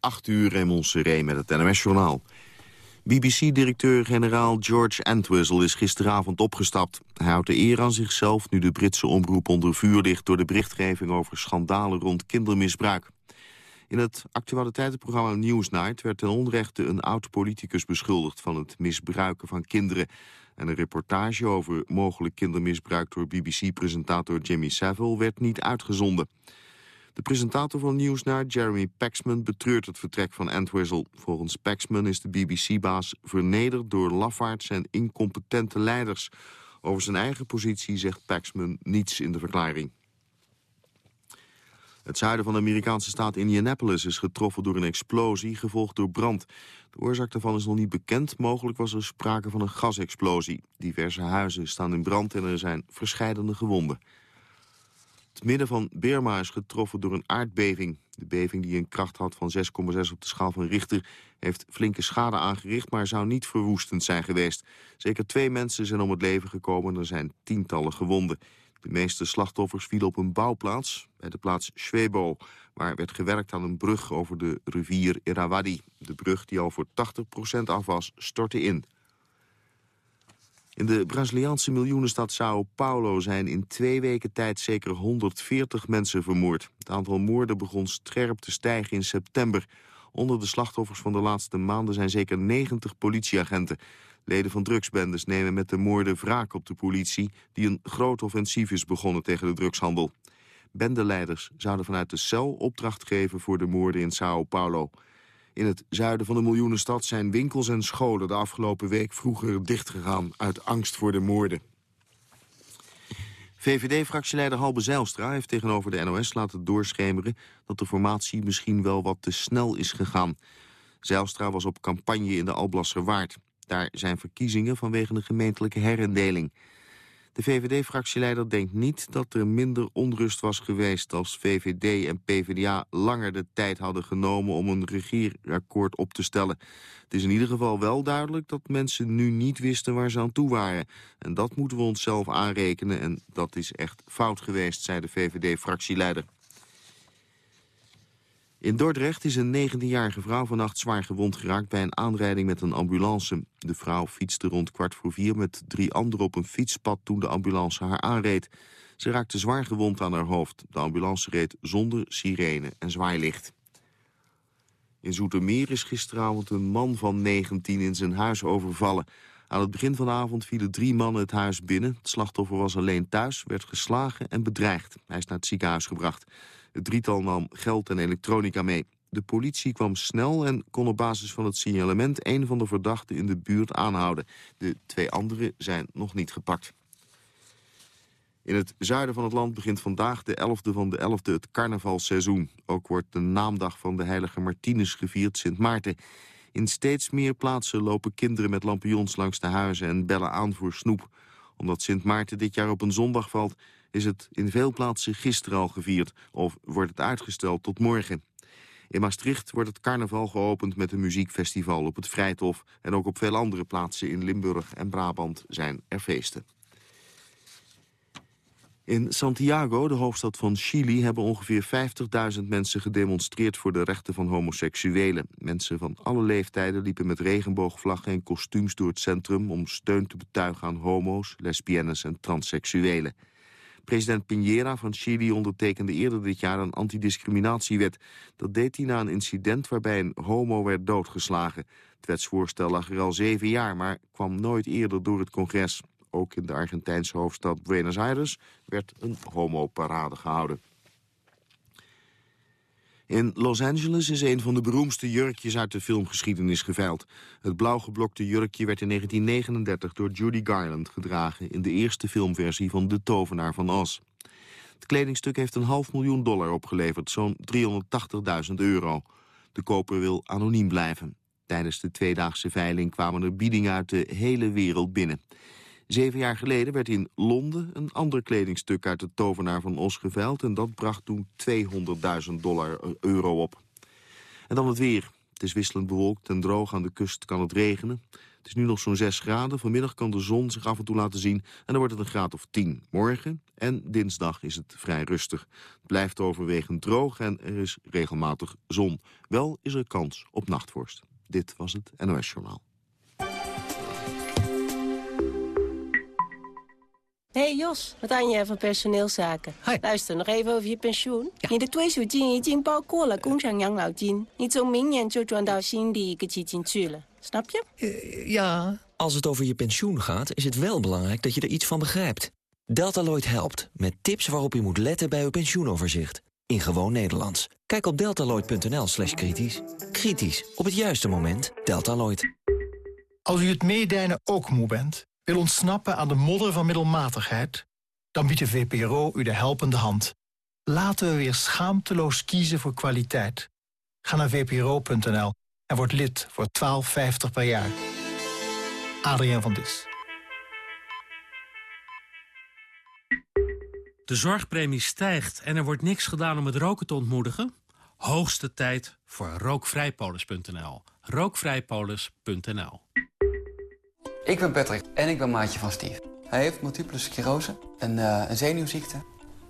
8 uur Raymond Seré met het NMS-journaal. BBC-directeur-generaal George Entwistle is gisteravond opgestapt. Hij houdt de eer aan zichzelf nu de Britse omroep onder vuur ligt... door de berichtgeving over schandalen rond kindermisbruik. In het actualiteitenprogramma Newsnight werd ten onrechte een oud-politicus beschuldigd... van het misbruiken van kinderen. En een reportage over mogelijk kindermisbruik door BBC-presentator Jimmy Savile werd niet uitgezonden. De presentator van Newsnight, Jeremy Paxman, betreurt het vertrek van Entwistle. Volgens Paxman is de BBC-baas vernederd door lafaards en incompetente leiders. Over zijn eigen positie zegt Paxman niets in de verklaring. Het zuiden van de Amerikaanse staat Indianapolis is getroffen door een explosie, gevolgd door brand. De oorzaak daarvan is nog niet bekend. Mogelijk was er sprake van een gasexplosie. Diverse huizen staan in brand en er zijn verscheidene gewonden. Het midden van Burma is getroffen door een aardbeving. De beving die een kracht had van 6,6 op de schaal van Richter... heeft flinke schade aangericht, maar zou niet verwoestend zijn geweest. Zeker twee mensen zijn om het leven gekomen en er zijn tientallen gewonden. De meeste slachtoffers vielen op een bouwplaats, bij de plaats Shwebo... waar werd gewerkt aan een brug over de rivier Irrawaddy. De brug, die al voor 80% af was, stortte in. In de Braziliaanse miljoenenstad Sao Paulo zijn in twee weken tijd zeker 140 mensen vermoord. Het aantal moorden begon scherp te stijgen in september. Onder de slachtoffers van de laatste maanden zijn zeker 90 politieagenten. Leden van drugsbendes nemen met de moorden wraak op de politie... die een groot offensief is begonnen tegen de drugshandel. Bendeleiders zouden vanuit de cel opdracht geven voor de moorden in Sao Paulo... In het zuiden van de miljoenenstad zijn winkels en scholen de afgelopen week vroeger dichtgegaan uit angst voor de moorden. VVD-fractieleider Halbe Zijlstra heeft tegenover de NOS laten doorschemeren dat de formatie misschien wel wat te snel is gegaan. Zijlstra was op campagne in de Alblasserwaard. Daar zijn verkiezingen vanwege een gemeentelijke herindeling. De VVD-fractieleider denkt niet dat er minder onrust was geweest... als VVD en PvdA langer de tijd hadden genomen om een regierakkoord op te stellen. Het is in ieder geval wel duidelijk dat mensen nu niet wisten waar ze aan toe waren. En dat moeten we onszelf aanrekenen en dat is echt fout geweest, zei de VVD-fractieleider. In Dordrecht is een 19-jarige vrouw vannacht zwaar gewond geraakt bij een aanrijding met een ambulance. De vrouw fietste rond kwart voor vier met drie anderen op een fietspad toen de ambulance haar aanreed. Ze raakte zwaar gewond aan haar hoofd. De ambulance reed zonder sirene en zwaailicht. In Zoetermeer is gisteravond een man van 19 in zijn huis overvallen. Aan het begin van de avond vielen drie mannen het huis binnen. Het slachtoffer was alleen thuis, werd geslagen en bedreigd. Hij is naar het ziekenhuis gebracht. Het drietal nam geld en elektronica mee. De politie kwam snel en kon op basis van het signalement... een van de verdachten in de buurt aanhouden. De twee anderen zijn nog niet gepakt. In het zuiden van het land begint vandaag de 11e van de 11e het carnavalseizoen. Ook wordt de naamdag van de heilige Martinus gevierd, Sint Maarten. In steeds meer plaatsen lopen kinderen met lampions langs de huizen... en bellen aan voor snoep. Omdat Sint Maarten dit jaar op een zondag valt is het in veel plaatsen gisteren al gevierd... of wordt het uitgesteld tot morgen. In Maastricht wordt het carnaval geopend met een muziekfestival op het Vrijthof... en ook op veel andere plaatsen in Limburg en Brabant zijn er feesten. In Santiago, de hoofdstad van Chili, hebben ongeveer 50.000 mensen gedemonstreerd voor de rechten van homoseksuelen. Mensen van alle leeftijden liepen met regenboogvlaggen en kostuums door het centrum om steun te betuigen aan homo's, lesbiennes en transseksuelen. President Piñera van Chili ondertekende eerder dit jaar een antidiscriminatiewet. Dat deed hij na een incident waarbij een homo werd doodgeslagen. Het wetsvoorstel lag er al zeven jaar, maar kwam nooit eerder door het congres. Ook in de Argentijnse hoofdstad Buenos Aires werd een homoparade gehouden. In Los Angeles is een van de beroemdste jurkjes uit de filmgeschiedenis geveild. Het blauwgeblokte jurkje werd in 1939 door Judy Garland gedragen... in de eerste filmversie van De Tovenaar van Oz. Het kledingstuk heeft een half miljoen dollar opgeleverd, zo'n 380.000 euro. De koper wil anoniem blijven. Tijdens de tweedaagse veiling kwamen er biedingen uit de hele wereld binnen. Zeven jaar geleden werd in Londen een ander kledingstuk uit de tovenaar van Os geveild... en dat bracht toen 200.000 dollar eh, euro op. En dan het weer. Het is wisselend bewolkt en droog. Aan de kust kan het regenen. Het is nu nog zo'n 6 graden. Vanmiddag kan de zon zich af en toe laten zien en dan wordt het een graad of 10. Morgen en dinsdag is het vrij rustig. Het blijft overwegend droog en er is regelmatig zon. Wel is er kans op nachtvorst. Dit was het NOS Journaal. hey Jos, wat aan je van personeelszaken? Hi. Luister, nog even over je pensioen. Ja. 你的退休金已经包括了工厂养老金，你从明年就转到新的一个基金去了，snap je? Uh, ja. Als het over je pensioen gaat, is het wel belangrijk dat je er iets van begrijpt. Deltaloid helpt, met tips waarop je moet letten bij uw pensioenoverzicht. In gewoon Nederlands. Kijk op deltaloid.nl slash kritisch. Kritisch, op het juiste moment. Deltaloid. Als u het meedijnen ook moe bent, wil ontsnappen aan de modder van middelmatigheid... dan biedt de VPRO u de helpende hand. Laten we weer schaamteloos kiezen voor kwaliteit. Ga naar vpro.nl en word lid voor 12,50 per jaar. Adriaan van Dis. De zorgpremie stijgt en er wordt niks gedaan om het roken te ontmoedigen? Hoogste tijd voor rookvrijpolis.nl. Rookvrijpolis.nl Ik ben Patrick en ik ben maatje van Steve. Hij heeft multiple sclerose, een, uh, een zenuwziekte.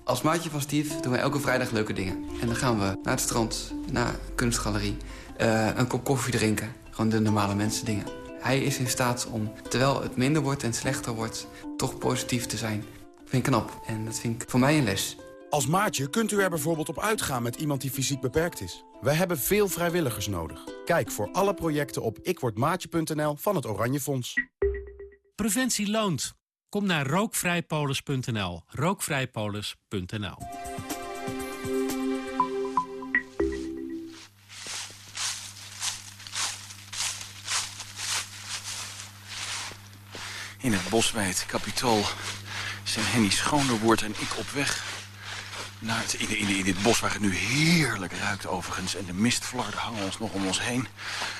Als maatje van Steve doen wij elke vrijdag leuke dingen. En dan gaan we naar het strand, naar kunstgalerie, uh, een kop koffie drinken. Gewoon de normale mensen dingen. Hij is in staat om, terwijl het minder wordt en slechter wordt, toch positief te zijn. vind ik knap en dat vind ik voor mij een les. Als maatje kunt u er bijvoorbeeld op uitgaan met iemand die fysiek beperkt is. We hebben veel vrijwilligers nodig. Kijk voor alle projecten op ikwordmaatje.nl van het Oranje Fonds. Preventie loont. Kom naar rookvrijpolis.nl. Rookvrijpolis.nl In het bos bij het kapitool zijn Henny Schoonderwoord en ik op weg naar het, in, in, in dit bos waar het nu heerlijk ruikt overigens. En de mistflarden hangen ons nog om ons heen.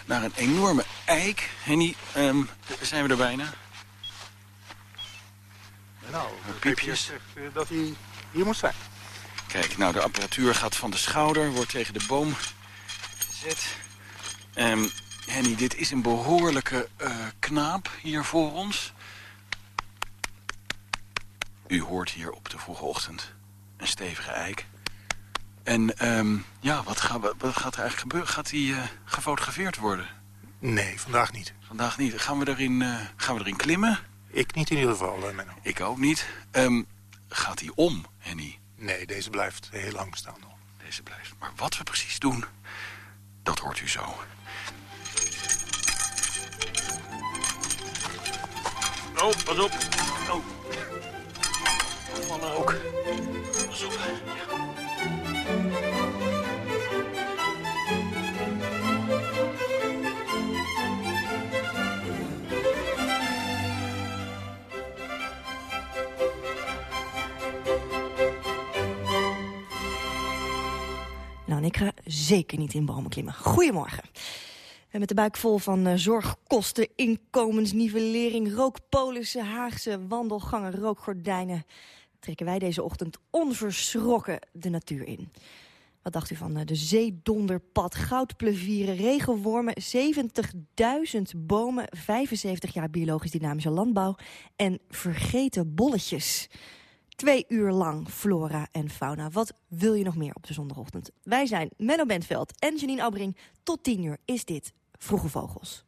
Naar een enorme eik. Henny, um, zijn we er bijna? Nou, piepjes. Zegt, dat hij hier moet zijn. Kijk, nou, de apparatuur gaat van de schouder, wordt tegen de boom gezet. Um, Henny, dit is een behoorlijke uh, knaap hier voor ons. U hoort hier op de vroege ochtend een stevige eik. En um, ja, wat, ga, wat, gaat er eigenlijk gebeuren? Gaat hij uh, gefotografeerd worden? Nee, vandaag niet. Vandaag niet. Gaan we erin, uh, gaan we erin klimmen? Ik niet in ieder geval, uh, Menno. Ik ook niet. Um, gaat hij om, Henny? Nee, deze blijft heel lang staan nog. Deze blijft. Maar wat we precies doen, dat hoort u zo. Oh, pas op. Oh. Vallen ook. Pas op. Ja. En ik ga zeker niet in bomen klimmen. Goedemorgen. Met de buik vol van uh, zorgkosten, inkomensnivellering, rookpolissen, Haagse wandelgangen, rookgordijnen... trekken wij deze ochtend onverschrokken de natuur in. Wat dacht u van uh, de zeedonderpad, goudplevieren, regenwormen... 70.000 bomen, 75 jaar biologisch dynamische landbouw... en vergeten bolletjes... Twee uur lang flora en fauna. Wat wil je nog meer op de zondagochtend? Wij zijn Menno Bentveld en Janine Abbring. Tot tien uur is dit Vroege Vogels.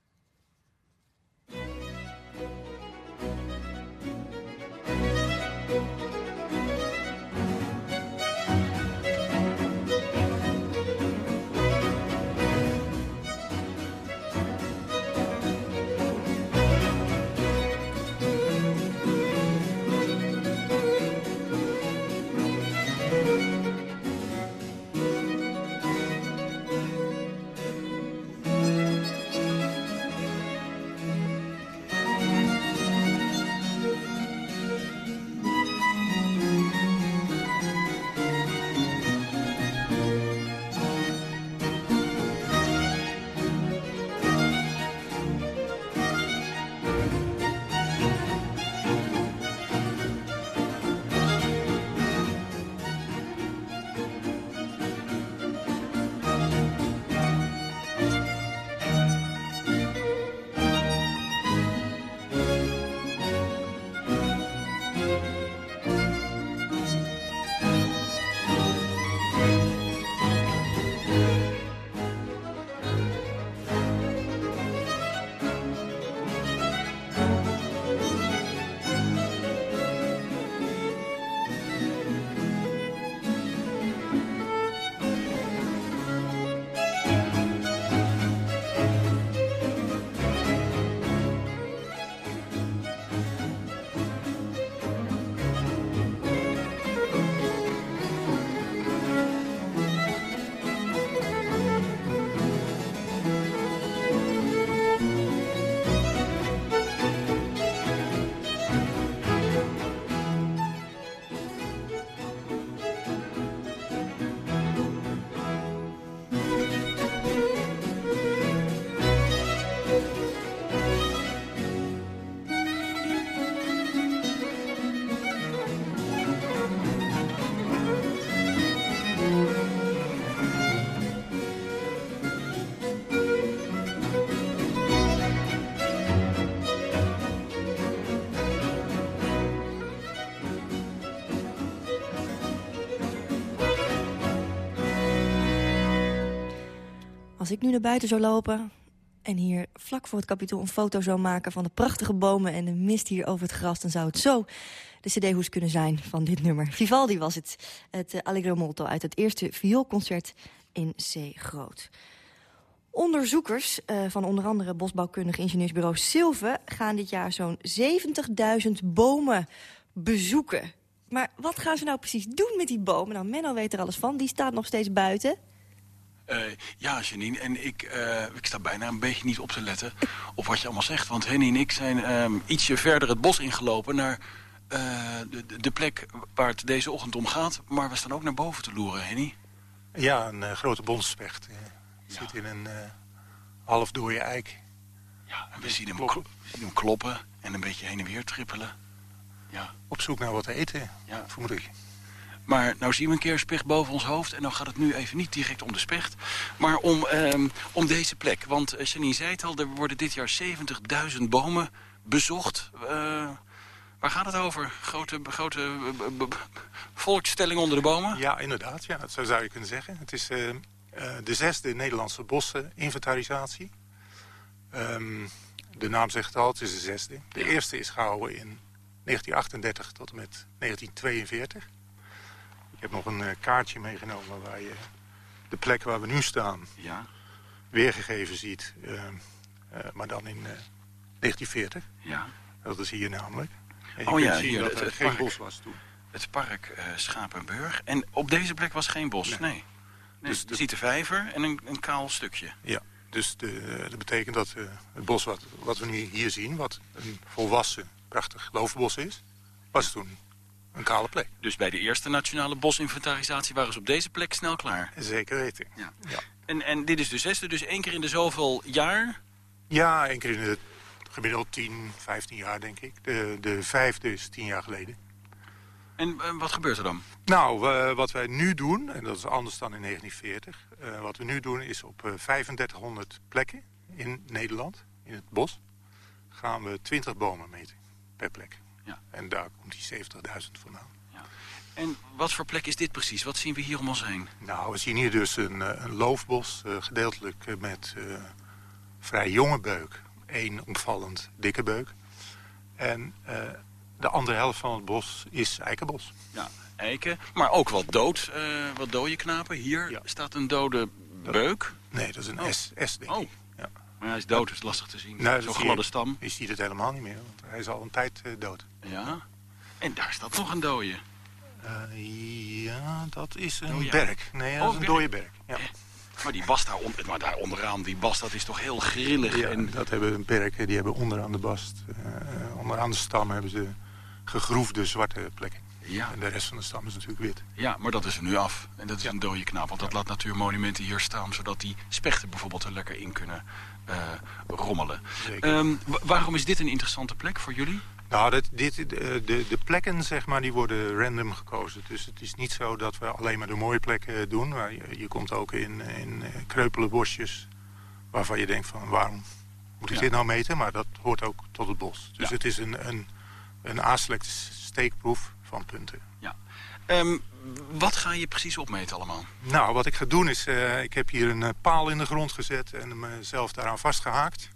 Als ik nu naar buiten zou lopen en hier vlak voor het kapitool een foto zou maken... van de prachtige bomen en de mist hier over het gras... dan zou het zo de cd-hoes kunnen zijn van dit nummer. Vivaldi was het, het uh, Allegro Molto uit het eerste vioolconcert in C groot. Onderzoekers uh, van onder andere bosbouwkundig ingenieursbureau Silve... gaan dit jaar zo'n 70.000 bomen bezoeken. Maar wat gaan ze nou precies doen met die bomen? Nou, Menno weet er alles van. Die staat nog steeds buiten. Uh, ja, Janine, en ik, uh, ik sta bijna een beetje niet op te letten op wat je allemaal zegt. Want Henny en ik zijn um, ietsje verder het bos ingelopen naar uh, de, de, plek waar het deze ochtend om gaat. Maar we staan ook naar boven te loeren, Henny. Ja, een grote bonsspecht. Ja. Zit in een half dode eik. Ja, en we zien, hem kloppen. we zien hem kloppen en een beetje heen en weer trippelen. Ja. Op zoek naar wat te eten, ja. vermoed ik. Maar nou zien we een keer specht boven ons hoofd. En dan gaat het nu even niet direct om de specht. Maar om, um, om deze plek. Want uh, Janine zei het al, er worden dit jaar 70.000 bomen bezocht. Uh, waar gaat het over? Grote, grote uh, volkstelling onder de bomen? Ja, inderdaad. Ja, dat zou je kunnen zeggen. Het is uh, de zesde Nederlandse bosseninventarisatie. Um, de naam zegt het al, het is de zesde. De ja. eerste is gehouden in 1938 tot en met 1942. Ik heb nog een uh, kaartje meegenomen waar je de plek waar we nu staan ja. weergegeven ziet. Uh, uh, maar dan in 1940. Ja. Dat is hier namelijk. En je oh ja, hier, dat het, er het geen park, bos was toen. Het park Schapenburg. En op deze plek was geen bos, nee. nee. nee dus je ziet de vijver en een, een kaal stukje. Ja, dus de, dat betekent dat het bos wat, wat we nu hier zien... wat een volwassen, prachtig loofbos is... was toen een kale plek. Dus bij de eerste nationale bosinventarisatie waren ze op deze plek snel klaar? Zeker weten. Ja. ja. En, en dit is de zesde, dus één keer in de zoveel jaar? Ja, één keer in de gemiddeld 10, 15 jaar denk ik. De, de vijfde is tien jaar geleden. En uh, wat gebeurt er dan? Nou, uh, wat wij nu doen, en dat is anders dan in 1940... Uh, wat we nu doen is op 3500 plekken in Nederland, in het bos... gaan we 20 bomen meten per plek. Ja. En daar komt die 70.000 vandaan. Ja. En wat voor plek is dit precies? Wat zien we hier om ons heen? Nou, we zien hier dus een, een loofbos, uh, gedeeltelijk met uh, vrij jonge beuk. Eén opvallend dikke beuk. En uh, de andere helft van het bos is eikenbos. Ja, eiken. Maar ook wat dood, wat dode knapen. Hier ja. staat een dode beuk. Nee, dat is een oh. S, S, denk ik. Oh. Maar hij is dood, dus lastig te zien. Nou, Zo'n gladde stam. Je ziet het helemaal niet meer, want hij is al een tijd uh, dood. Ja, en daar staat nog een dode. Uh, ja, dat is een oh, ja. berk. Nee, dat oh, is een dode berk. Ja. Maar die bast daar, on maar daar onderaan, die bast, dat is toch heel grillig. Ja, en... dat hebben een berken, die hebben onderaan de bast, uh, onderaan de stam hebben ze gegroefde zwarte plekken. Ja. En de rest van de stam is natuurlijk wit. Ja, maar dat is er nu af. En dat is ja. een dode knap. Want dat ja. laat natuurmonumenten hier staan... zodat die spechten bijvoorbeeld er lekker in kunnen uh, rommelen. Um, waarom is dit een interessante plek voor jullie? Nou, dit, dit, de, de plekken zeg maar, die worden random gekozen. Dus het is niet zo dat we alleen maar de mooie plekken doen. Maar je, je komt ook in, in kreupele bosjes... waarvan je denkt van waarom moet ik ja. dit nou meten? Maar dat hoort ook tot het bos. Dus ja. het is een, een, een A-select steekproef van punten. Ja. Um, wat ga je precies opmeten allemaal? Nou, wat ik ga doen is... Uh, ik heb hier een uh, paal in de grond gezet en mezelf daaraan vastgehaakt.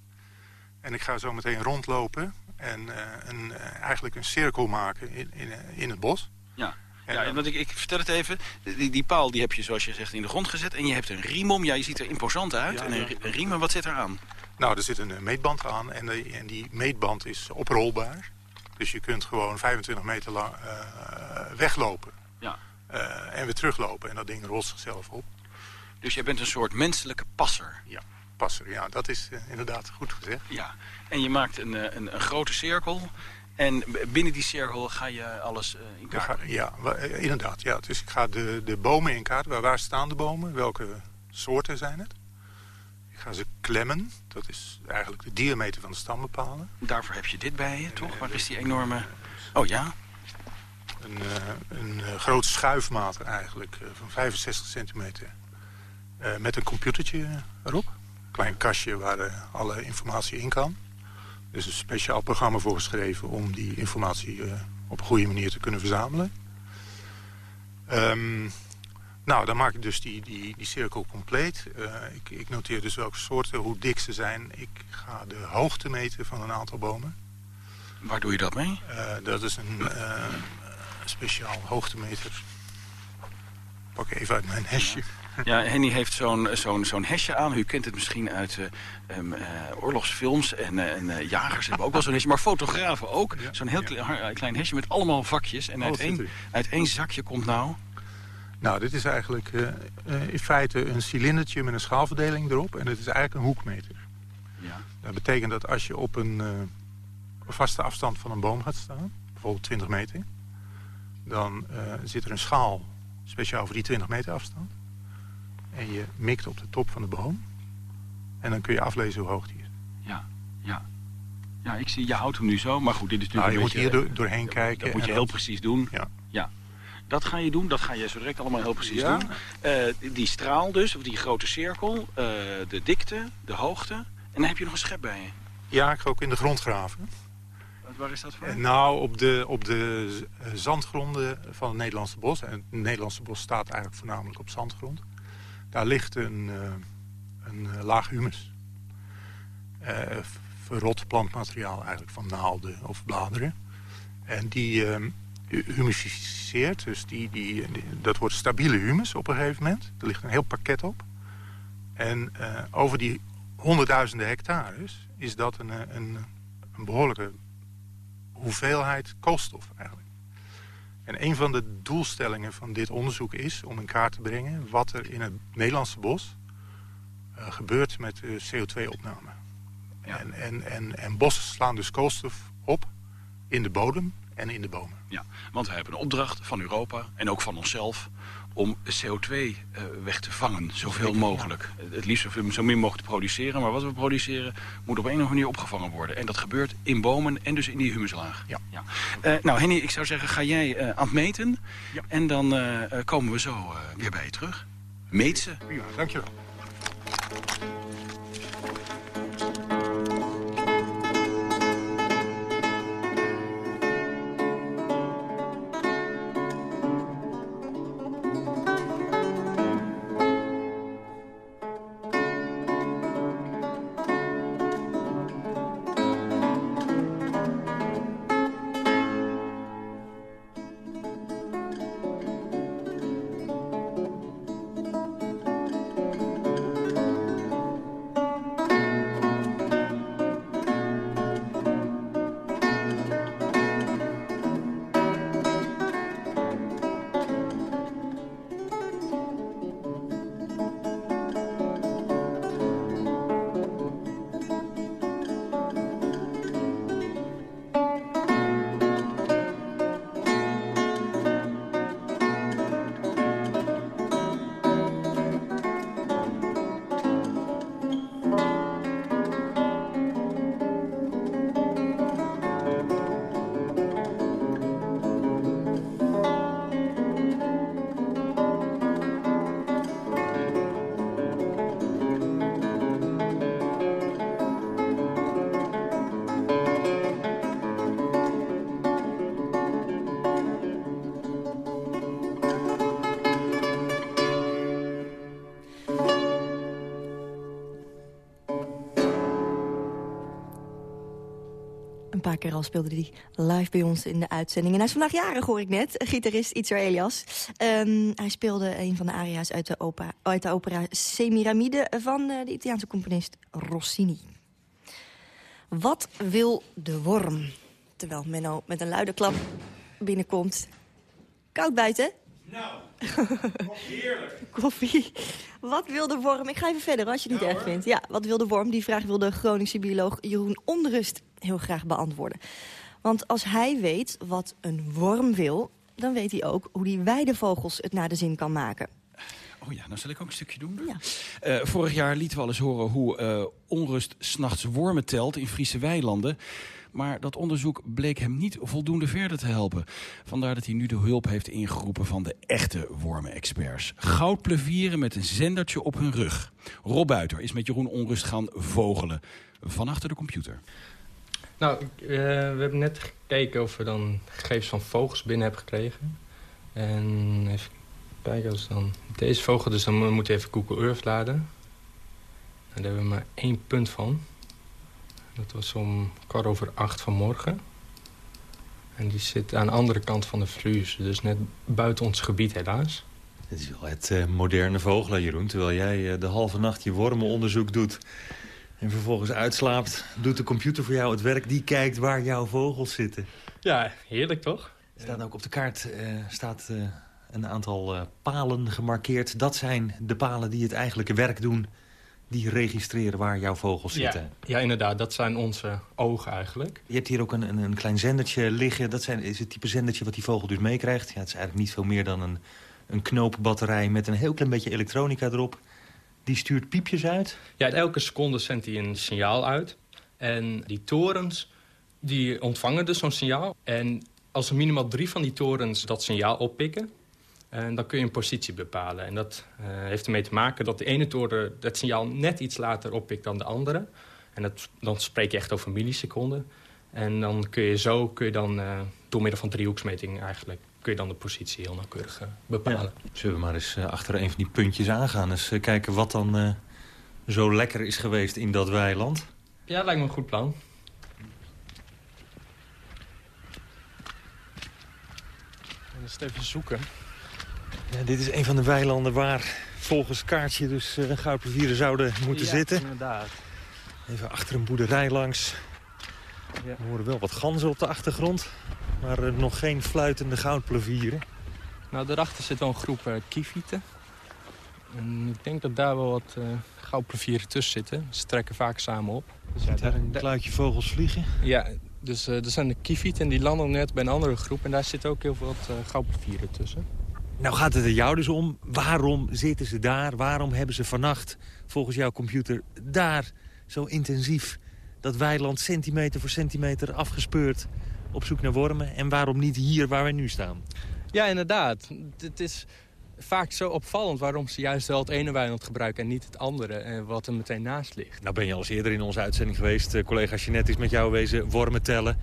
En ik ga zo meteen rondlopen en uh, een, eigenlijk een cirkel maken in, in, in het bos. Ja, en, ja want ik, ik vertel het even. Die, die paal die heb je zoals je zegt in de grond gezet. En je hebt een riem om. Ja, je ziet er imposant uit. Ja, en een, een riem, en wat zit er aan? Nou, er zit een meetband aan. En, de, en die meetband is oprolbaar. Dus je kunt gewoon 25 meter lang uh, weglopen. Ja. Uh, en weer teruglopen. En dat ding rolt zichzelf op. Dus jij bent een soort menselijke passer? Ja, passer. Ja, dat is uh, inderdaad goed gezegd. Ja. En je maakt een, een, een grote cirkel. En binnen die cirkel ga je alles in kaart Ja, ja, inderdaad. Ja. Dus ik ga de, de bomen in kaart. Waar, waar staan de bomen? Welke soorten zijn het? Ik ga ze klemmen. Dat is eigenlijk de diameter van de stam bepalen. Daarvoor heb je dit bij je, toch? Waar is die enorme... Oh ja? Een, uh, een uh, grote schuifmaat eigenlijk uh, van 65 centimeter. met een computertje erop. Klein kastje waar alle informatie in kan. Er is een speciaal programma voor geschreven om die informatie op een goede manier te kunnen verzamelen. Um, Nou, dan maak ik dus die, die, die cirkel compleet. Uh, ik, ik, noteer dus welke soorten, hoe dik ze zijn. Ik ga de hoogte meten van een aantal bomen. Waar doe je dat mee? Uh, dat is een uh, speciaal hoogtemeter. Pak even uit mijn hesje. Ja, Henny heeft zo'n zo'n zo'n hesje aan. U kent het misschien uit uh, um, uh, oorlogsfilms. En, uh, en jagers hebben ook wel zo'n hesje. Maar fotografen ook. Ja, zo'n heel ja. klein hesje met allemaal vakjes. En uit, één, uit één zakje komt nou... Nou, dit is eigenlijk in feite een cilindertje met een schaalverdeling erop. En het is eigenlijk een hoekmeter. Ja. Dat betekent dat als je op een vaste afstand van een boom gaat staan... bijvoorbeeld 20 meter... dan zit er een schaal speciaal voor die 20 meter afstand en je mikt op de top van de boom. En dan kun je aflezen hoe hoog die is. Ja, ja. Ja, ik zie, je houdt hem nu zo. Maar goed, dit is natuurlijk nou, je moet hier doorheen kijken. Dat moet je heel precies doen. Ja. ja. Dat ga je doen, dat ga je zo direct allemaal heel precies doen. Uh, die straal dus, of die grote cirkel, uh, de dikte, de hoogte. En dan heb je nog een schep bij je. Ja, ik ga ook in de grond graven. Waar is dat voor? Uh, nou, op de, op de zandgronden van het Nederlandse bos. En het Nederlandse bos staat eigenlijk voornamelijk op zandgrond. Daar ligt een, uh, een uh, laag humus. Uh, verrot plantmateriaal eigenlijk van naalden of bladeren. En die humificeert, dus die, die, die, dat wordt stabiele humus op een gegeven moment. Er ligt een heel pakket op. En over die honderdduizenden hectares is dat een, een, een behoorlijke hoeveelheid koolstof eigenlijk. En een van de doelstellingen van dit onderzoek is om in kaart te brengen... wat er in het Nederlandse bos uh, gebeurt met de CO2-opname. Ja. En, en, en, en bossen slaan dus koolstof op in de bodem en in de bomen. Ja, want we hebben een opdracht van Europa en ook van onszelf om CO2 uh, weg te vangen, zoveel mogelijk. Het liefst zo min mogelijk te produceren, maar wat we produceren moet op een of andere manier opgevangen worden. En dat gebeurt in bomen en dus in die humuslaag. Ja. ja. Uh, nou Henny, ik zou zeggen, ga jij uh, aan het meten ja. en dan komen we zo weer bij je terug. Meet ze. Prima, dankjewel. Paar keer al speelde hij live bij ons in de uitzending. En hij is vandaag jarig, hoor ik net. Gitarist Itzer Elias. Um, hij speelde een van de aria's uit de, opera, uit de opera Semiramide... van uh, de Italiaanse componist Rossini. Wat wil de worm? Terwijl Menno met een luide klap binnenkomt. Koud buiten? Nou, heerlijk. Koffie. Wat wil de worm? Ik ga even verder als je het niet erg vindt. Ja, wat wil de worm? Die vraag wil de Groningse bioloog Jeroen Onrust heel graag beantwoorden. Want als hij weet wat een worm wil... dan weet hij ook hoe die weidevogels het naar de zin kan maken. Oh ja, dan zal ik ook een stukje doen. Ja. Uh, vorig jaar lieten we al eens horen hoe uh, onrust s'nachts wormen telt in Friese weilanden. Maar dat onderzoek bleek hem niet voldoende verder te helpen. Vandaar dat hij nu de hulp heeft ingeroepen van de echte wormenexperts. Goudplevieren met een zendertje op hun rug. Rob Buiter is met Jeroen Onrust gaan vogelen. Van achter de computer. Nou, uh, we hebben net gekeken of we dan gegevens van vogels binnen hebben gekregen. En even kijken, als dan deze vogel, dus dan moet je even Google Earth laden. En daar hebben we maar één punt van. Dat was om kwart over acht vanmorgen. En die zit aan de andere kant van de Vluus, dus net buiten ons gebied helaas. Het is wel het uh, moderne vogelen, Jeroen. Terwijl jij uh, de halve nacht je wormenonderzoek doet en vervolgens uitslaapt... doet de computer voor jou het werk. Die kijkt waar jouw vogels zitten. Ja, heerlijk toch? Er staat ook op de kaart uh, staat, een aantal palen gemarkeerd. Dat zijn de palen die het eigenlijke werk doen die registreren waar jouw vogels zitten. Ja, ja, inderdaad. Dat zijn onze ogen eigenlijk. Je hebt hier ook een, een, een, klein zendertje liggen. Dat zijn, is het type zendertje wat die vogel dus meekrijgt. Ja, het is eigenlijk niet veel meer dan een, een knoopbatterij met een heel klein beetje elektronica erop. Die stuurt piepjes uit? Ja, elke seconde zendt hij een signaal uit. En die torens die ontvangen dus zo'n signaal. En als er minimaal drie van die torens dat signaal oppikken... En dan kun je een positie bepalen. En dat uh, heeft ermee te maken dat de ene toren het signaal net iets later oppikt dan de andere. En dat, dan spreek je echt over milliseconden. En dan kun je zo, kun je dan, uh, door middel van driehoeksmeting eigenlijk... kun je dan de positie heel nauwkeurig uh, bepalen. Ja. Zullen we maar eens achter een van die puntjes aangaan? Eens kijken wat dan zo lekker is geweest in dat weiland? Ja, lijkt me een goed plan. En eens even zoeken. Ja, dit is een van de weilanden waar volgens kaartje dus uh, goudplevieren zouden moeten ja, zitten. inderdaad. Even achter een boerderij langs. Ja. We horen wel wat ganzen op de achtergrond. Maar uh, nog geen fluitende goudplevieren. Nou, daarachter zit wel een groep uh, kievieten. En ik denk dat daar wel wat uh, goudplevieren tussen zitten. Ze trekken vaak samen op. Dus ja, daar een kluitje vogels vliegen? Ja, dus er zijn de kievieten en die landen net bij een andere groep. En daar zitten ook heel veel uh, goudplevieren tussen. Nou gaat het er jou dus om. Waarom zitten ze daar? Waarom hebben ze vannacht volgens jouw computer daar zo intensief... dat weiland centimeter voor centimeter afgespeurd op zoek naar wormen? En waarom niet hier waar wij nu staan? Ja, inderdaad. Het is vaak zo opvallend waarom ze juist wel het ene weiland gebruiken... en niet het andere, wat er meteen naast ligt. Nou ben je al eens eerder in onze uitzending geweest. Collega Jeanette is met jou wezen wormen tellen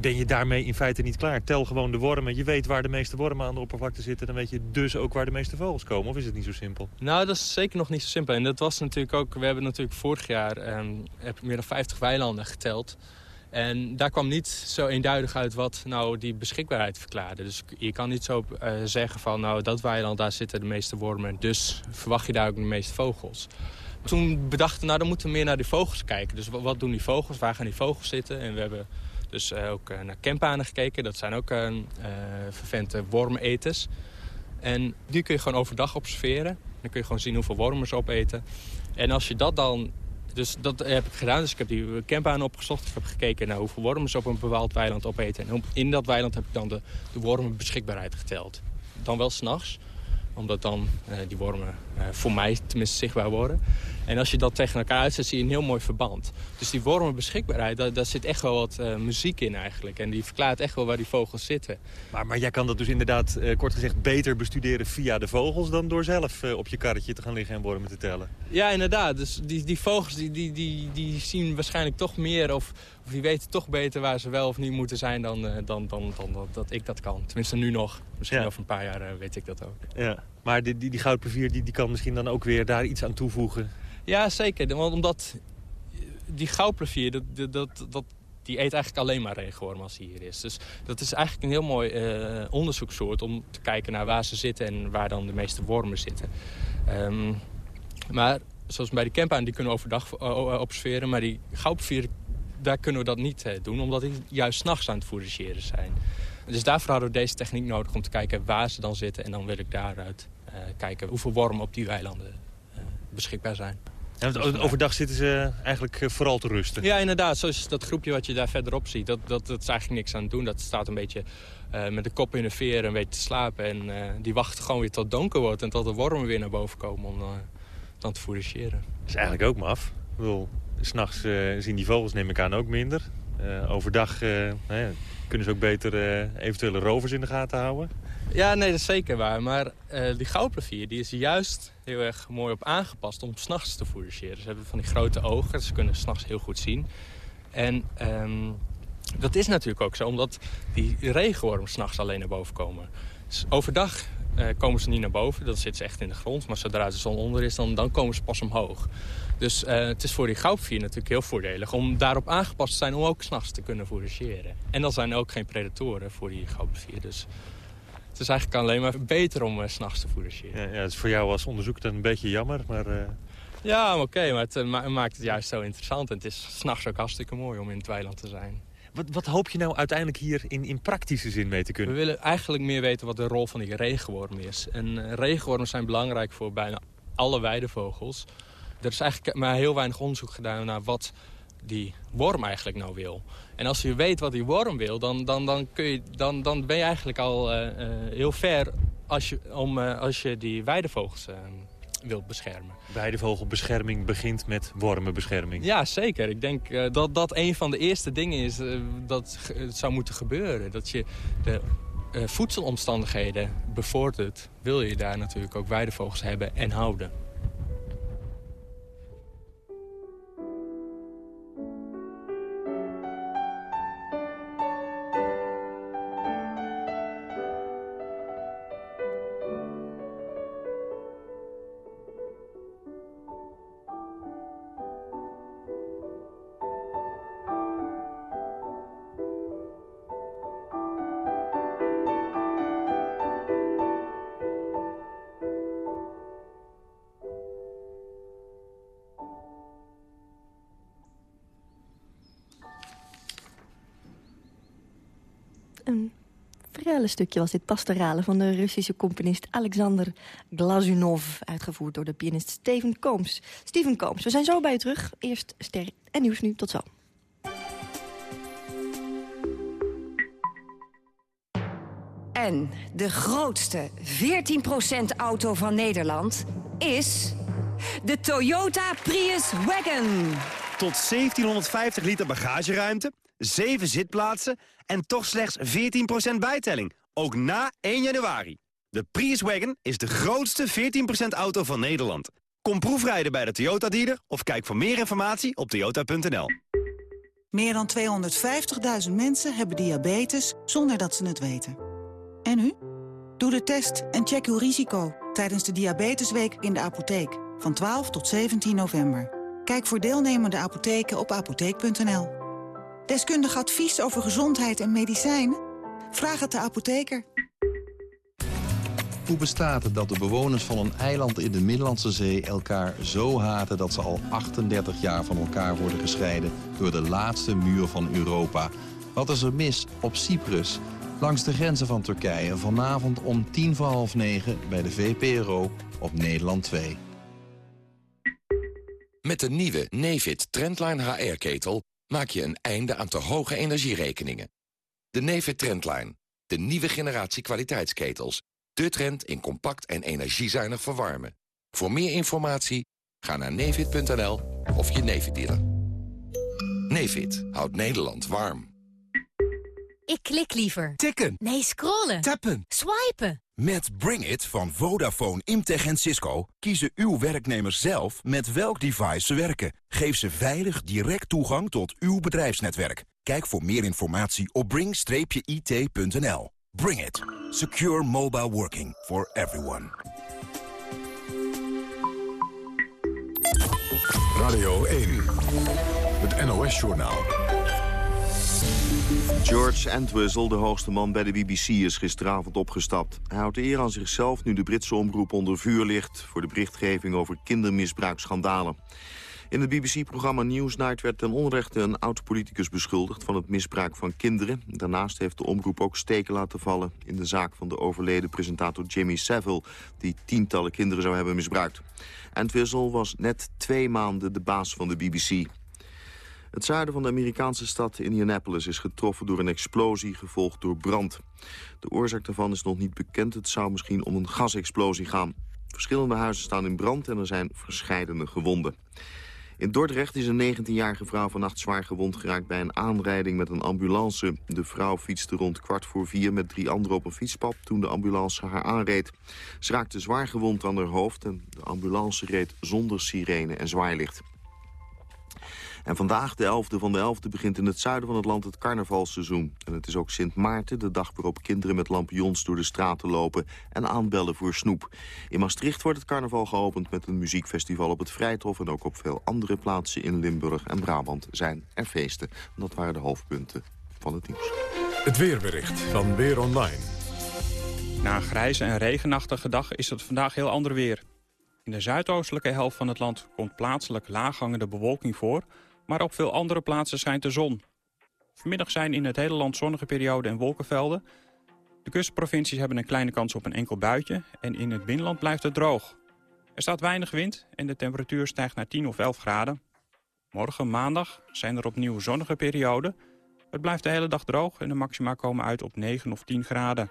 ben je daarmee in feite niet klaar. Tel gewoon de wormen. Je weet waar de meeste wormen aan de oppervlakte zitten. Dan weet je dus ook waar de meeste vogels komen. Of is het niet zo simpel? Nou, dat is zeker nog niet zo simpel. En dat was natuurlijk ook... We hebben natuurlijk vorig jaar um, heb meer dan 50 weilanden geteld. En daar kwam niet zo eenduidig uit wat nou die beschikbaarheid verklaarde. Dus je kan niet zo uh, zeggen van... nou, dat weiland, daar zitten de meeste wormen. Dus verwacht je daar ook de meeste vogels. Toen bedachten we, nou, dan moeten we meer naar die vogels kijken. Dus wat doen die vogels? Waar gaan die vogels zitten? En we hebben dus uh, ook uh, naar kempanen gekeken. Dat zijn ook uh, vervente wormeneters. En die kun je gewoon overdag observeren. Dan kun je gewoon zien hoeveel wormen ze opeten. En als je dat dan... Dus dat heb ik gedaan. Dus ik heb die kempanen opgezocht. Ik heb gekeken naar hoeveel wormen ze op een bepaald weiland opeten. En in dat weiland heb ik dan de, de wormenbeschikbaarheid geteld. Dan wel s'nachts omdat dan uh, die wormen uh, voor mij tenminste zichtbaar worden. En als je dat tegen elkaar uitzet, zie je een heel mooi verband. Dus die wormenbeschikbaarheid, daar, daar zit echt wel wat uh, muziek in eigenlijk. En die verklaart echt wel waar die vogels zitten. Maar, maar jij kan dat dus inderdaad, kort gezegd, beter bestuderen via de vogels... dan door zelf op je karretje te gaan liggen en wormen te tellen? Ja, inderdaad. Dus die, die vogels die, die, die, die zien waarschijnlijk toch meer... Of, of die weten toch beter waar ze wel of niet moeten zijn dan, dan, dan, dan, dan dat ik dat kan. Tenminste nu nog. Misschien Ja. over een paar jaar weet ik dat ook. Ja. Maar die, die, die goudplevier die, die kan misschien dan ook weer daar iets aan toevoegen? Ja, zeker. Want omdat die goudplevier, dat, dat, dat, die eet eigenlijk alleen maar regenworm als hij hier is. Dus dat is eigenlijk een heel mooi eh, onderzoekssoort om te kijken naar waar ze zitten en waar dan de meeste wormen zitten. Ehm, maar zoals bij die campaan, die kunnen we overdag uh, observeren. Maar die goudplevier, daar kunnen we dat niet uh, doen, omdat die juist s'nachts aan het fourageren zijn. Dus daarvoor hadden we deze techniek nodig om te kijken waar ze dan zitten. En dan wil ik daaruit uh, kijken hoeveel wormen op die weilanden uh, beschikbaar zijn. Ja, want overdag zitten ze eigenlijk vooral te rusten? Ja, inderdaad. Zoals dat groepje wat je daar verderop ziet. Dat, dat, dat is eigenlijk niks aan het doen. Dat staat een beetje uh, met de kop in de veer een beetje te slapen. En die wachten gewoon weer tot het donker wordt. En tot de wormen weer naar boven komen om dan te fourageren. Dat is eigenlijk ook maf. Ik bedoel, s'nachts zien die vogels neem ik aan ook minder. overdag kunnen ze ook beter eventuele rovers in de gaten houden? Ja, nee, dat is zeker waar. Maar die goudplevier die is juist heel erg mooi op aangepast om s'nachts te fourageren. Ze hebben van die grote ogen, ze kunnen s'nachts heel goed zien. En um, dat is natuurlijk ook zo, omdat die regenwormen s'nachts alleen naar boven komen. Overdag eh, komen ze niet naar boven. Dan zitten ze echt in de grond. Maar zodra de zon onder is, dan, dan komen ze pas omhoog. Dus uh, het is voor die goudvier natuurlijk heel voordelig om daarop aangepast te zijn om ook s'nachts te kunnen fourageren. En dan zijn er ook geen predatoren voor die goudvier. Dus het is eigenlijk alleen maar beter om uh, s'nachts te fourageren. Ja, ja, het is voor jou als onderzoeker dan een beetje jammer, maar... Uh... Ja, oké, okay, maar het ma maakt het juist zo interessant. En het is s'nachts ook hartstikke mooi om in het weiland te zijn. Wat, wat, hoop je nou uiteindelijk hier in, in praktische zin mee te kunnen? We willen eigenlijk meer weten wat de rol van die regenworm is. En uh, regenwormen zijn belangrijk voor bijna alle weidevogels. Er is eigenlijk maar heel weinig onderzoek gedaan naar wat die worm eigenlijk nou wil. En als je weet wat die worm wil, dan, dan, dan, kun je, dan, dan ben je eigenlijk al uh, uh, heel ver als je, om, als je die weidevogels wilt beschermen. Weidevogelbescherming begint met wormenbescherming. Ja, zeker. Ik denk uh, dat dat een van de eerste dingen is uh, dat het zou moeten gebeuren. Dat je de uh, voedselomstandigheden bevordert. Wil je daar natuurlijk ook weidevogels hebben en houden. Stukje was dit pastorale van de Russische componist Alexander Glazunov... uitgevoerd door de pianist Steven Kooms. Steven Kooms, we zijn zo bij je terug. Eerst ster en nieuws nu, tot zo. En de grootste 14% auto van Nederland is de Toyota Prius Wagon. Tot 1750 liter bagageruimte, 7 zitplaatsen en toch slechts 14% bijtelling. Ook na 1 januari. De Prius Wagon is de grootste 14% auto van Nederland. Kom proefrijden bij de Toyota dealer of kijk voor meer informatie op toyota.nl. Meer dan 250.000 mensen hebben diabetes zonder dat ze het weten. En u? Doe de test en check uw risico tijdens de Diabetesweek in de apotheek. Van 12 tot 17 november. Kijk voor deelnemende apotheken op apotheek.nl. Deskundig advies over gezondheid en medicijnen? Vraag het de apotheker. Hoe bestaat het dat de bewoners van een eiland in de Middellandse Zee... elkaar zo haten dat ze al 38 jaar van elkaar worden gescheiden... door de laatste muur van Europa? Wat is er mis op Cyprus? Langs de grenzen van Turkije vanavond om tien voor half negen... bij de VPRO op Nederland 2. Met de nieuwe Nefit Trendline HR-ketel maak je een einde aan te hoge energierekeningen. De Nefit Trendline, de nieuwe generatie kwaliteitsketels. De trend in compact en energiezuinig verwarmen. Voor meer informatie ga naar nefit.nl of je Nefit dealer. Nefit houdt Nederland warm. Ik klik liever. Tikken. Nee, scrollen. Tappen. Swipen. Met Bring It van Vodafone, Imtech en Cisco kiezen uw werknemers zelf met welk device ze werken. Geef ze veilig direct toegang tot uw bedrijfsnetwerk. Kijk voor meer informatie op bring-it.nl. Bring It. Secure mobile working for everyone. Radio 1. Het NOS-journaal. George Entwistle, de hoogste man bij de BBC, is gisteravond opgestapt. Hij houdt de eer aan zichzelf nu de Britse omroep onder vuur ligt... voor de berichtgeving over kindermisbruikschandalen. In het BBC-programma Newsnight werd ten onrechte een oud-politicus beschuldigd... van het misbruik van kinderen. Daarnaast heeft de omroep ook steken laten vallen... in de zaak van de overleden presentator Jimmy Savile... die tientallen kinderen zou hebben misbruikt. Entwistle was net twee maanden de baas van de BBC. Het zuiden van de Amerikaanse stad Indianapolis is getroffen door een explosie gevolgd door brand. De oorzaak daarvan is nog niet bekend. Het zou misschien om een gasexplosie gaan. Verschillende huizen staan in brand en er zijn verscheidene gewonden. In Dordrecht is een 19-jarige vrouw vannacht zwaar gewond geraakt bij een aanrijding met een ambulance. De vrouw fietste rond kwart voor vier met drie anderen op een fietspad toen de ambulance haar aanreed. Ze raakte zwaar gewond aan haar hoofd en de ambulance reed zonder sirene en zwaailicht. En vandaag, de 11e van de 11e, begint in het zuiden van het land het carnavalseizoen. En het is ook Sint Maarten, de dag waarop kinderen met lampions door de straten lopen en aanbellen voor snoep. In Maastricht wordt het carnaval geopend met een muziekfestival op het Vrijthof. En ook op veel andere plaatsen in Limburg en Brabant zijn er feesten. Dat waren de hoofdpunten van het nieuws. Het weerbericht van Weer Online. Na een grijze en regenachtige dag is het vandaag heel ander weer. In de zuidoostelijke helft van het land komt plaatselijk laaghangende bewolking voor... maar op veel andere plaatsen schijnt de zon. Vanmiddag zijn in het hele land zonnige perioden en wolkenvelden. De kustprovincies hebben een kleine kans op een enkel buitje... en in het binnenland blijft het droog. Er staat weinig wind en de temperatuur stijgt naar 10 of 11 graden. Morgen maandag zijn er opnieuw zonnige perioden. Het blijft de hele dag droog en de maxima komen uit op 9 of 10 graden.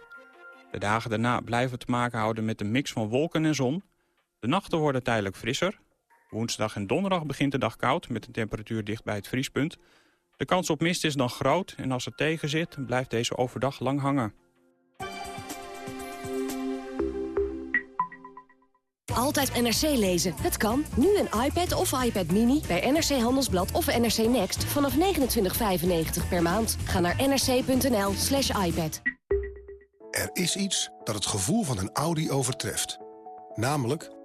De dagen daarna blijven te maken houden met een mix van wolken en zon. De nachten worden tijdelijk frisser. Woensdag en donderdag begint de dag koud met een temperatuur dicht bij het vriespunt. De kans op mist is dan groot en als het tegen zit blijft deze overdag lang hangen. Altijd NRC lezen. Het kan. Nu een iPad of iPad Mini bij NRC Handelsblad of NRC Next vanaf 29,95 per maand. Ga naar nrc.nl slash iPad. Er is iets dat het gevoel van een Audi overtreft. Namelijk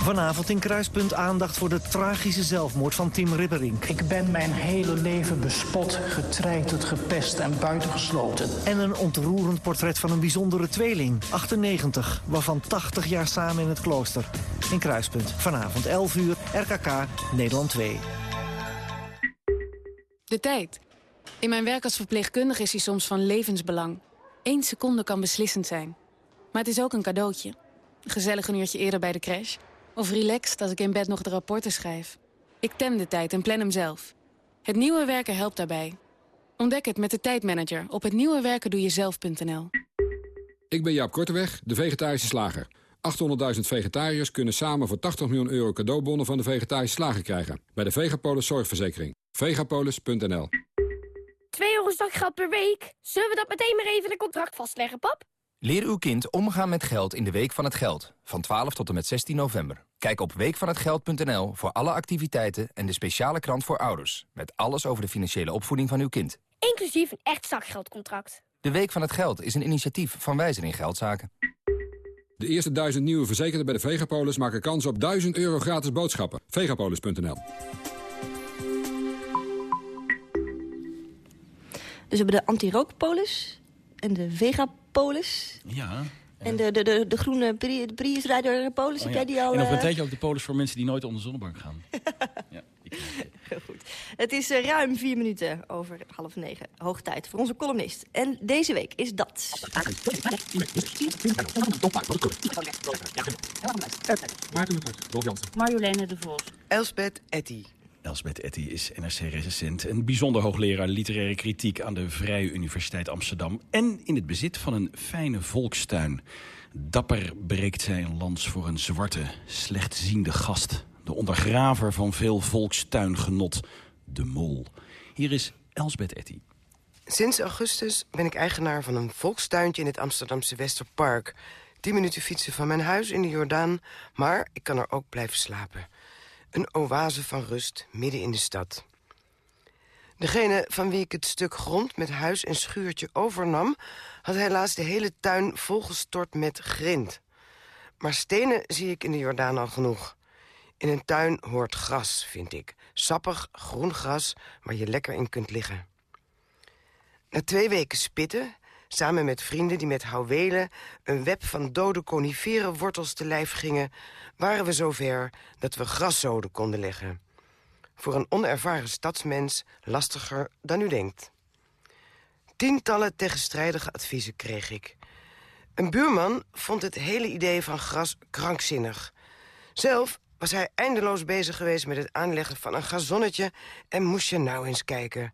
Vanavond in Kruispunt aandacht voor de tragische zelfmoord van Tim Ribberink. Ik ben mijn hele leven bespot, getreiterd, gepest en buitengesloten. En een ontroerend portret van een bijzondere tweeling, 98, waarvan 80 jaar samen in het klooster. In Kruispunt, vanavond 11 uur, RKK, Nederland 2. De tijd. In mijn werk als verpleegkundige is die soms van levensbelang. Eén seconde kan beslissend zijn. Maar het is ook een cadeautje. Gezellig een uurtje eerder bij de crash... Of relaxed als ik in bed nog de rapporten schrijf. Ik tem de tijd en plan hem zelf. Het nieuwe werken helpt daarbij. Ontdek het met de tijdmanager op hetnieuwewerkendoejezelf.nl. Ik ben Jaap Korteweg, de vegetarische slager. 800.000 vegetariërs kunnen samen voor 80 miljoen euro cadeaubonnen van de vegetarische slager krijgen. Bij de Vegapolis Zorgverzekering. Vegapolis.nl 2 euro zakgeld per week? Zullen we dat meteen maar even in een contract vastleggen, pap? Leer uw kind omgaan met geld in de Week van het Geld. Van 12 tot en met 16 november. Kijk op weekvanhetgeld.nl voor alle activiteiten en de speciale krant voor ouders. Met alles over de financiële opvoeding van uw kind. Inclusief een echt zakgeldcontract. De Week van het Geld is een initiatief van Wijzer in Geldzaken. De eerste duizend nieuwe verzekerden bij de Vegapolis maken kans op 1000 euro gratis boodschappen. Vegapolis.nl Dus we hebben de anti-rookpolis en de vegapolis. Ja. En de, de, de, de groene Pri- de Prius Rider Polis, Oh, heb ja. jij die al... En over een eh, tijdje ook de polis voor mensen die nooit onder de zonnebank gaan. Het is eh, ruim vier minuten over half negen. Hoog tijd voor onze columnist. En deze week is dat... Marjoleine de Vos. Elsbeth Etty. Elsbeth Etty is NRC-recensent en bijzonder hoogleraar literaire kritiek aan de Vrije Universiteit Amsterdam. En in het bezit van een fijne volkstuin. Dapper breekt zij een lans voor een zwarte, slechtziende gast. De ondergraver van veel volkstuingenot, de mol. Hier is Elsbeth Etty. Sinds augustus ben ik eigenaar van een volkstuintje in het Amsterdamse Westerpark. Tien minuten fietsen van mijn huis in de Jordaan, maar ik kan er ook blijven slapen. Een oase van rust midden in de stad. Degene van wie ik het stuk grond met huis en schuurtje overnam... had helaas de hele tuin volgestort met grind. Maar stenen zie ik in de Jordaan al genoeg. In een tuin hoort gras, vind ik. Sappig, groen gras waar je lekker in kunt liggen. Na twee weken spitten, samen met vrienden die met houwelen... een web van dode coniferenwortels te lijf gingen... waren we zover dat we graszoden konden leggen. Voor een onervaren stadsmens lastiger dan u denkt. Tientallen tegenstrijdige adviezen kreeg ik. Een buurman vond het hele idee van gras krankzinnig. Zelf was hij eindeloos bezig geweest met het aanleggen van een gazonnetje... en moest je nou eens kijken...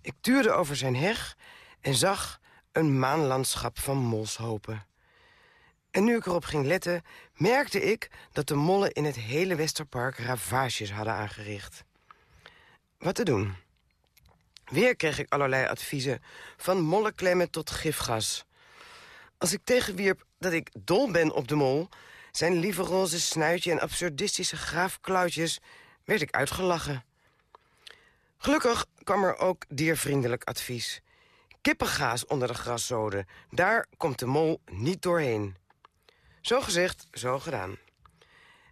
Ik tuurde over zijn heg en zag een maanlandschap van molshopen. En nu ik erop ging letten, merkte ik dat de mollen in het hele Westerpark ravages hadden aangericht. Wat te doen? Weer kreeg ik allerlei adviezen, van mollenklemmen tot gifgas. Als ik tegenwierp dat ik dol ben op de mol... zijn lieve roze snuitje en absurdistische graafklauwtjes... werd ik uitgelachen. Gelukkig kwam er ook diervriendelijk advies. Kippengaas onder de graszoden, daar komt de mol niet doorheen. Zo gezegd, zo gedaan.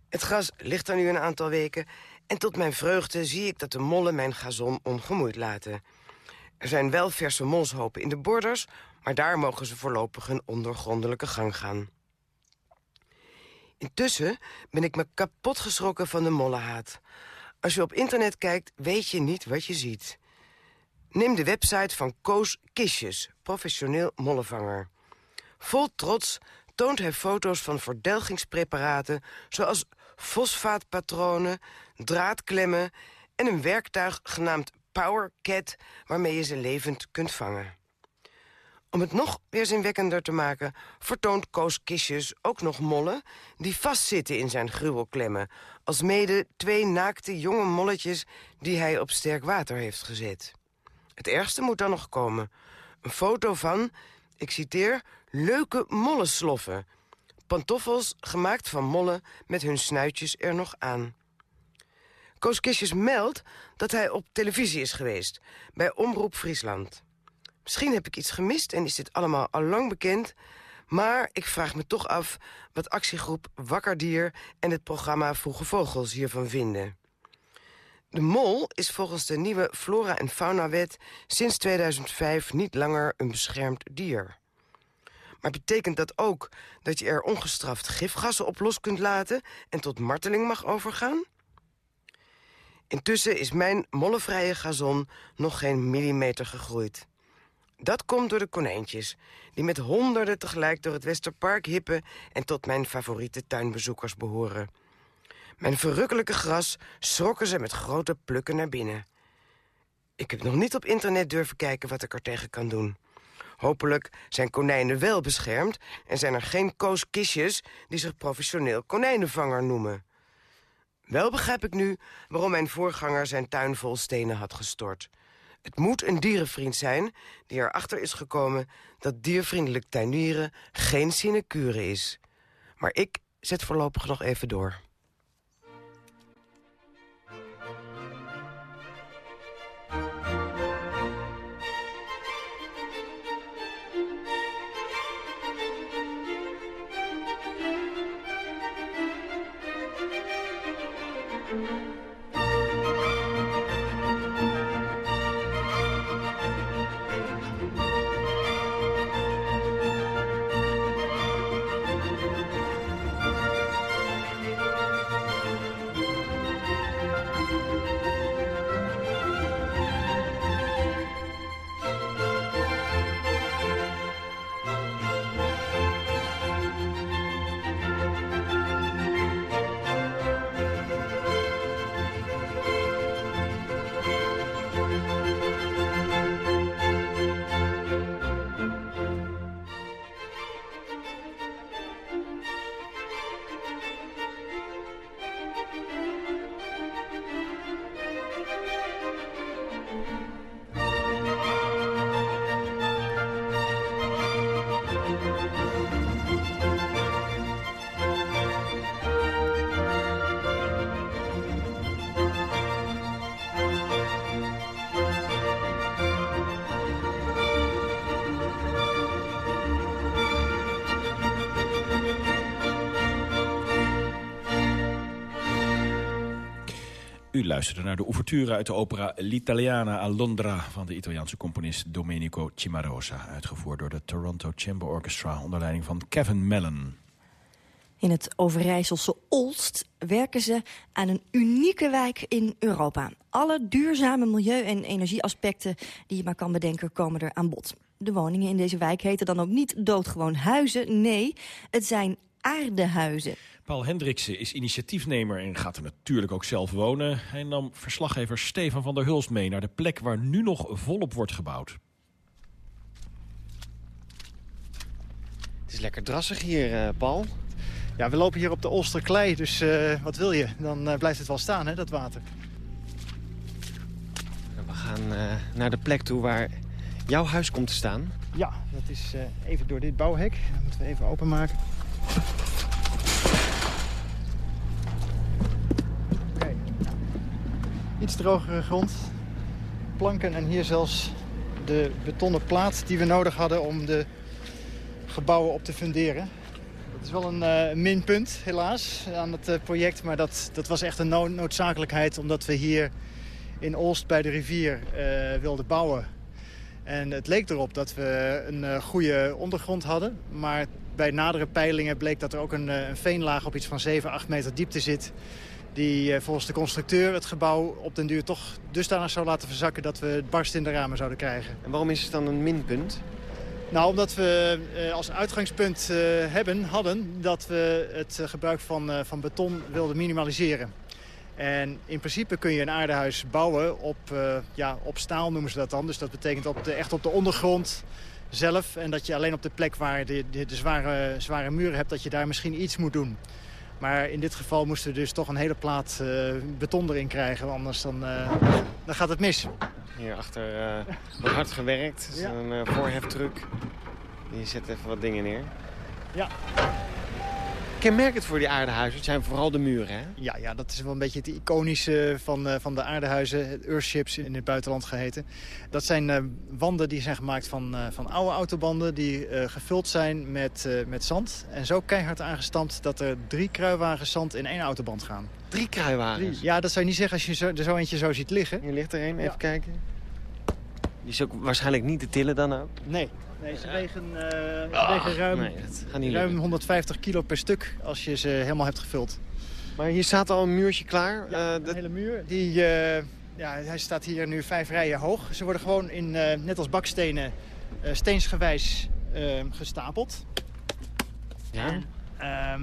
Het gras ligt er nu een aantal weken... en tot mijn vreugde zie ik dat de mollen mijn gazon ongemoeid laten. Er zijn wel verse molshopen in de borders... maar daar mogen ze voorlopig een ondergrondelijke gang gaan. Intussen ben ik me kapot geschrokken van de mollenhaat. Als je op internet kijkt, weet je niet wat je ziet. Neem de website van Koos Kistjes, professioneel mollenvanger. Vol trots toont hij foto's van verdelgingspreparaten... zoals fosfaatpatronen, draadklemmen... en een werktuig genaamd PowerCat... waarmee je ze levend kunt vangen. Om het nog weerzinwekkender te maken... vertoont Koos Kistjes ook nog mollen... die vastzitten in zijn gruwelklemmen... als mede twee naakte jonge molletjes... die hij op sterk water heeft gezet. Het ergste moet dan nog komen. Een foto van, ik citeer, leuke mollensloffen. Pantoffels gemaakt van mollen met hun snuitjes er nog aan. Koos Kistjes meldt dat hij op televisie is geweest, bij Omroep Friesland. Misschien heb ik iets gemist en is dit allemaal al lang bekend... maar ik vraag me toch af wat actiegroep Wakkerdier... en het programma Vroege Vogels hiervan vinden. De mol is volgens de nieuwe Flora- en Faunawet sinds 2005 niet langer een beschermd dier. Maar betekent dat ook dat je er ongestraft gifgassen op los kunt laten... en tot marteling mag overgaan? Intussen is mijn mollenvrije gazon nog geen millimeter gegroeid. Dat komt door de konijntjes, die met honderden tegelijk door het Westerpark hippen... en tot mijn favoriete tuinbezoekers behoren. Mijn verrukkelijke gras schrokken ze met grote plukken naar binnen. Ik heb nog niet op internet durven kijken wat ik er tegen kan doen. Hopelijk zijn konijnen wel beschermd... en zijn er geen kooskistjes die zich professioneel konijnenvanger noemen. Wel begrijp ik nu waarom mijn voorganger zijn tuin vol stenen had gestort. Het moet een dierenvriend zijn die erachter is gekomen... dat diervriendelijk tuinieren geen sinecure is. Maar ik zet voorlopig nog even door. U luisterde naar de ouverture uit de opera L'Italiana a Londra... van de Italiaanse componist Domenico Cimarosa... uitgevoerd door de Toronto Chamber Orchestra... onder leiding van Kevin Mellon. In het Overijsselse Olst werken ze aan een unieke wijk in Europa. Alle duurzame milieu- en energieaspecten die je maar kan bedenken komen er aan bod. De woningen in deze wijk heten dan ook niet doodgewoon huizen. Nee, het zijn aardehuizen. Paul Hendriksen is initiatiefnemer en gaat er natuurlijk ook zelf wonen. Hij nam verslaggever Stefan van der Hulst mee naar de plek waar nu nog volop wordt gebouwd. Het is lekker drassig hier, uh, Paul. Ja, we lopen hier op de Olsterklei, dus uh, wat wil je? Dan uh, blijft het wel staan, hè, dat water. We gaan naar de plek toe waar jouw huis komt te staan. Ja, dat is even door dit bouwhek. Dat moeten we even openmaken. Iets drogere grond. Planken en hier zelfs de betonnen plaat die we nodig hadden om de gebouwen op te funderen. Dat is wel een uh, minpunt, helaas, aan het uh, project. Maar dat, dat was echt een no noodzakelijkheid, omdat we hier in Olst bij de rivier uh, wilden bouwen. En het leek erop dat we een goede ondergrond hadden. Maar bij nadere peilingen bleek dat er ook een, een veenlaag op iets van 7, 8 meter diepte zit. Die volgens de constructeur het gebouw op den duur toch dusdanig zou laten verzakken... dat we het barst in de ramen zouden krijgen. En waarom is het dan een minpunt? Nou, omdat we uh, als uitgangspunt uh, hebben, hadden dat we het gebruik van, van beton wilden minimaliseren. En in principe kun je een aardehuis bouwen op, ja, op staal, noemen ze dat dan. Dus dat betekent op de, echt op de ondergrond zelf. En dat je alleen op de plek waar de, de, de zware, zware muren hebt, dat je daar misschien iets moet doen. Maar in dit geval moesten we dus toch een hele plaat beton erin krijgen. Anders dan, dan gaat het mis. Hier achter uh, wordt hard gewerkt. Ja. Een uh, voorheftruck. Die zet even wat dingen neer. Ja. Kenmerkend voor die aardehuizen het zijn vooral de muren, hè? Ja, ja dat is wel een beetje het iconische van, uh, van de aardehuizen. Earthships in het buitenland geheten. Dat zijn uh, wanden die zijn gemaakt van, uh, van oude autobanden... die gevuld zijn met, met zand. En zo keihard aangestampt dat er drie kruiwagens zand in één autoband gaan. Drie kruiwagens? Drie. Ja, dat zou je niet zeggen als je zo, er zo eentje zo ziet liggen. Hier ligt er een, even ja. kijken. Die is ook waarschijnlijk niet te tillen dan ook? Nee, nee ze wegen, uh, oh, wegen ruim, nee, ruim 150 kilo per stuk als je ze helemaal hebt gevuld. Maar hier staat al een muurtje klaar? Ja, uh, de hele muur. Die, uh, ja, hij staat hier nu vijf rijen hoog. Ze worden gewoon in, net als bakstenen steensgewijs gestapeld. Ja? En, ehm,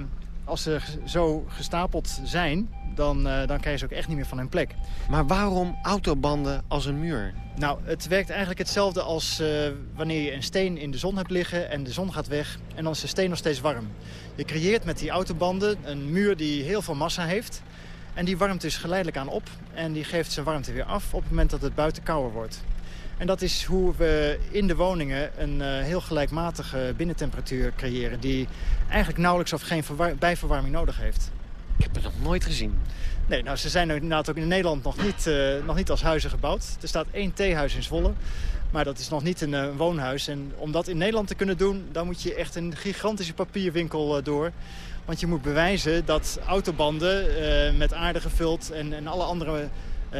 als ze zo gestapeld zijn, dan, uh, dan krijg je ze ook echt niet meer van hun plek. Maar waarom autobanden als een muur? Nou, het werkt eigenlijk hetzelfde als uh, wanneer je een steen in de zon hebt liggen en de zon gaat weg. En dan is de steen nog steeds warm. Je creëert met die autobanden een muur die heel veel massa heeft. En die warmt dus geleidelijk aan op. En die geeft zijn warmte weer af op het moment dat het buiten kouder wordt. En dat is hoe we in de woningen een uh, heel gelijkmatige binnentemperatuur creëren... die eigenlijk nauwelijks of geen bijverwarming nodig heeft. Ik heb het nog nooit gezien. Nee, nou, ze zijn inderdaad ook in Nederland nog niet, uh, nog niet als huizen gebouwd. Er staat één theehuis in Zwolle, maar dat is nog niet een uh, woonhuis. En om dat in Nederland te kunnen doen, dan moet je echt een gigantische papierwinkel uh, door. Want je moet bewijzen dat autobanden met aarde gevuld en, en alle andere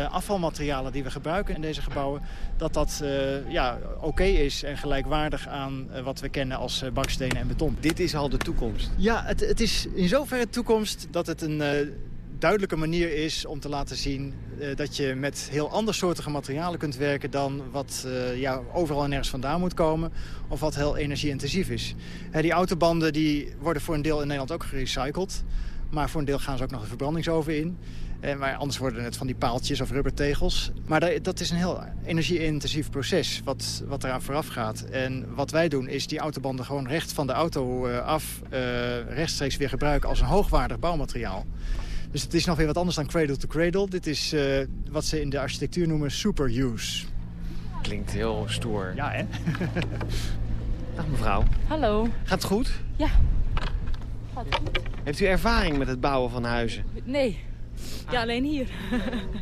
afvalmaterialen die we gebruiken in deze gebouwen... dat dat uh, ja, oké okay is en gelijkwaardig aan uh, wat we kennen als bakstenen en beton. Dit is al de toekomst? Ja, het, het is in zoverre de toekomst dat het een duidelijke manier is om te laten zien... dat je met heel andersoortige materialen kunt werken... dan wat ja, overal en ergens vandaan moet komen of wat heel energieintensief is. die autobanden die worden voor een deel in Nederland ook gerecycled... maar voor een deel gaan ze ook nog de verbrandingsoven in... Eh, maar anders worden het van die paaltjes of rubbertegels. Maar dat, dat is een heel energie-intensief proces wat, wat eraan vooraf gaat. En wat wij doen is die autobanden gewoon recht van de auto uh, af... Uh, rechtstreeks weer gebruiken als een hoogwaardig bouwmateriaal. Dus het is nog weer wat anders dan cradle to cradle. Dit is uh, wat ze in de architectuur noemen super use. Klinkt heel stoer. Ja, hè? Dag mevrouw. Hallo. Gaat het goed? Ja. Gaat goed. Heeft u ervaring met het bouwen van huizen? Nee. Ja, alleen hier.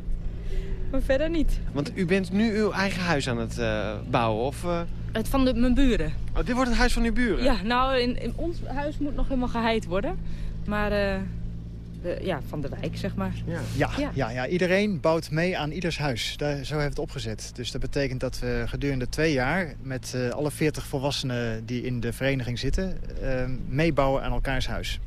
maar verder niet. Want u bent nu uw eigen huis aan het uh, bouwen, of... Uh... Het van de, mijn buren. Oh, dit wordt het huis van uw buren? Ja, nou, in, in ons huis moet nog helemaal geheid worden. Maar... Uh, de, ja, van de wijk, zeg maar. Ja. Ja, ja. ja, ja, iedereen bouwt mee aan ieders huis. Daar, zo heeft het opgezet. Dus dat betekent dat we gedurende twee jaar... met uh, alle 40 volwassenen die in de vereniging zitten... Uh, meebouwen aan elkaars huis.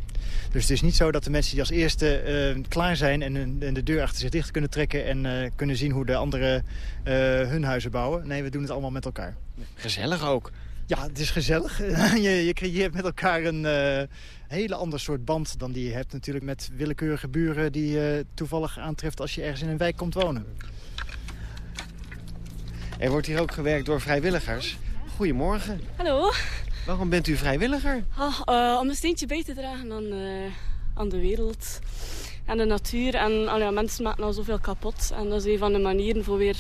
Dus het is niet zo dat de mensen die als eerste uh, klaar zijn... En, en, de deur achter zich dicht kunnen trekken... en uh, kunnen zien hoe de anderen uh, hun huizen bouwen. Nee, we doen het allemaal met elkaar. Gezellig ook. Ja, het is gezellig. je, je creëert met elkaar een uh, hele ander soort band dan die je hebt natuurlijk met willekeurige buren die je toevallig aantreft als je ergens in een wijk komt wonen. Er wordt hier ook gewerkt door vrijwilligers. Goedemorgen. Hallo. Waarom bent u vrijwilliger? Oh, uh, om een steentje bij te dragen aan, uh, aan de wereld en de natuur. En al ja, mensen maken al zoveel kapot. En dat is een van de manieren voor weer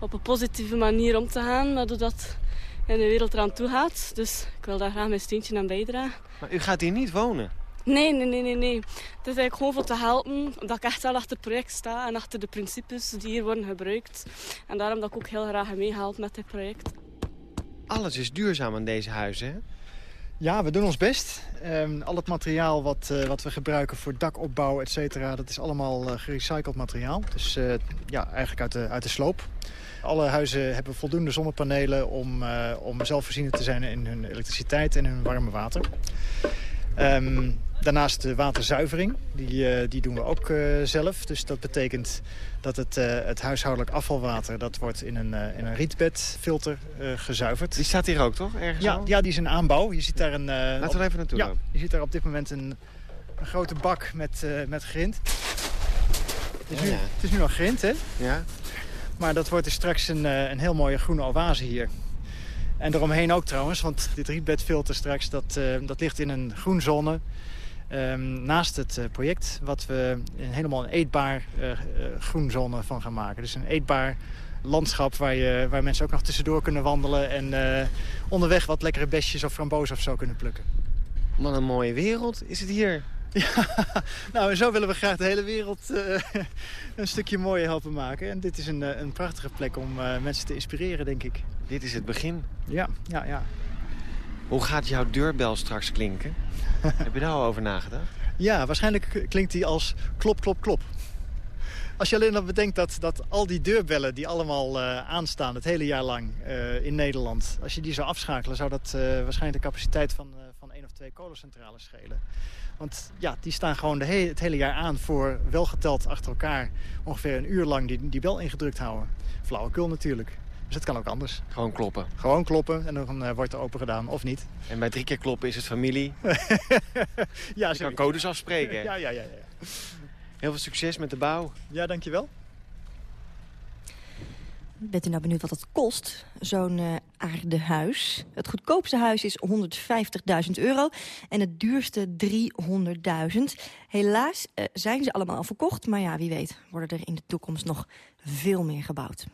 op een positieve manier om te gaan. Dat dat in de wereld eraan toe gaat. Dus ik wil daar graag mijn steentje aan bijdragen. Maar u gaat hier niet wonen? Nee, nee, nee, nee, nee. Het is eigenlijk gewoon voor te helpen dat ik echt wel achter het project sta en achter de principes die hier worden gebruikt. En daarom dat ik ook heel graag meehelp met dit project. Alles is duurzaam aan deze huizen? Ja, we doen ons best. Um, al het materiaal wat, uh, wat we gebruiken voor dakopbouw, et cetera... dat is allemaal uh, gerecycled materiaal. Dus uh, ja, eigenlijk uit de, uit de sloop. Alle huizen hebben voldoende zonnepanelen om, om zelfvoorzienend te zijn in hun elektriciteit en hun warme water. Um, daarnaast de waterzuivering, die, die doen we ook zelf. Dus dat betekent dat het, het huishoudelijk afvalwater... dat wordt in een, in een rietbedfilter gezuiverd. Die staat hier ook, toch? Ergens ja, ja, die is een aanbouw. Je ziet daar een... Laten we even naartoe ja. Je ziet daar op dit moment een, een grote bak met, met grind. Het is, nu, het is nu nog grind, hè? Ja. Maar dat wordt dus straks een, een heel mooie groene oase hier. En eromheen ook trouwens, want dit rietbedfilter straks... dat, uh, dat ligt in een groenzone um, naast het uh, project... wat we een, helemaal een eetbaar uh, groenzone van gaan maken. Dus een eetbaar landschap waar, je, waar mensen ook nog tussendoor kunnen wandelen... en onderweg wat lekkere besjes of frambozen of zo kunnen plukken. Wat een mooie wereld is het hier. Ja, nou en zo willen we graag de hele wereld uh, een stukje mooier helpen maken. En dit is een, uh, een prachtige plek om uh, mensen te inspireren, denk ik. Dit is het begin? Ja, ja, ja. Hoe gaat jouw deurbel straks klinken? Heb je daar al over nagedacht? Ja, waarschijnlijk klinkt die als klop, klop, klop. Als je alleen al bedenkt dat, dat al die deurbellen die allemaal aanstaan het hele jaar lang in Nederland... als je die zou afschakelen, zou dat waarschijnlijk de capaciteit van één of twee kolencentrales schelen. Want ja, die staan gewoon de he het hele jaar aan voor welgeteld achter elkaar ongeveer een uur lang die, die bel ingedrukt houden. Flauwekul natuurlijk. Dus het kan ook anders. Gewoon kloppen? Gewoon kloppen en dan uh, wordt er open gedaan of niet. En bij drie keer kloppen is het familie? ja, Je kan codes afspreken. Ja, ja, ja, ja. Heel veel succes met de bouw. Ja, dankjewel. Bent u nou benieuwd wat het kost, zo'n uh, aardehuis? Het goedkoopste huis is 150.000 euro en het duurste 300.000. Helaas uh, zijn ze allemaal al verkocht, maar ja, wie weet worden er in de toekomst nog veel meer gebouwd.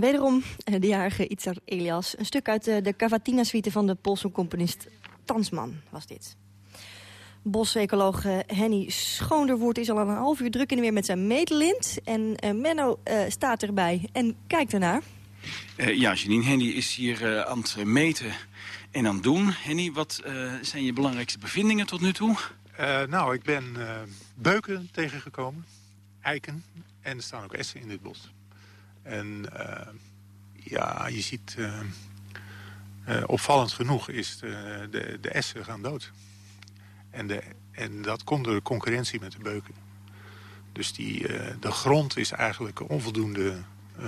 Wederom de jarige Itzar Elias. Een stuk uit de Cavatina-suite van de Poolse componist Tansman was dit. Bosecoloog Henny Schoonderwoerd is al een half uur druk in de weer met zijn meetlint. En Menno staat erbij en kijkt ernaar. ja, Janine, Henny is hier aan het meten en aan het doen. Henny, wat zijn je belangrijkste bevindingen tot nu toe? nou, ik ben beuken tegengekomen, eiken en er staan ook essen in dit bos. En ja, je ziet... opvallend genoeg is de, de, de essen gaan dood. En, de, en dat komt door de concurrentie met de beuken. Dus die, de grond is eigenlijk onvoldoende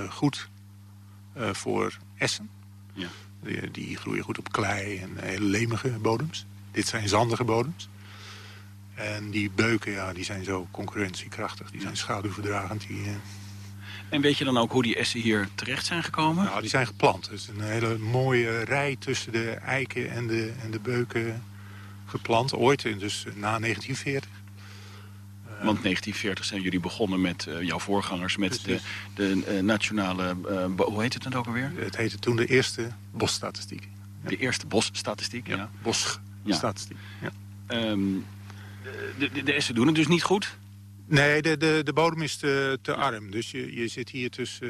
goed voor essen. Ja. Die, die, groeien goed op klei en hele lemige bodems. Dit zijn zandige bodems. En die beuken, ja, die zijn zo concurrentiekrachtig. Die zijn schaduwverdragend. Die, En weet je dan ook hoe die essen hier terecht zijn gekomen? Nou, die zijn geplant. Het is een hele mooie rij tussen de eiken en de, en de beuken geplant. Ooit, dus na 1940. Want 1940 zijn jullie begonnen met uh, jouw voorgangers... met de, de uh, nationale... Uh, hoe heet het dan ook alweer? Het heette toen de eerste bosstatistiek. Ja. De eerste bosstatistiek, ja. ja. Bosstatistiek, ja. Um, de, de, de essen doen het dus niet goed? Nee, de, de, de bodem is te, te arm. Dus je, je zit hier tussen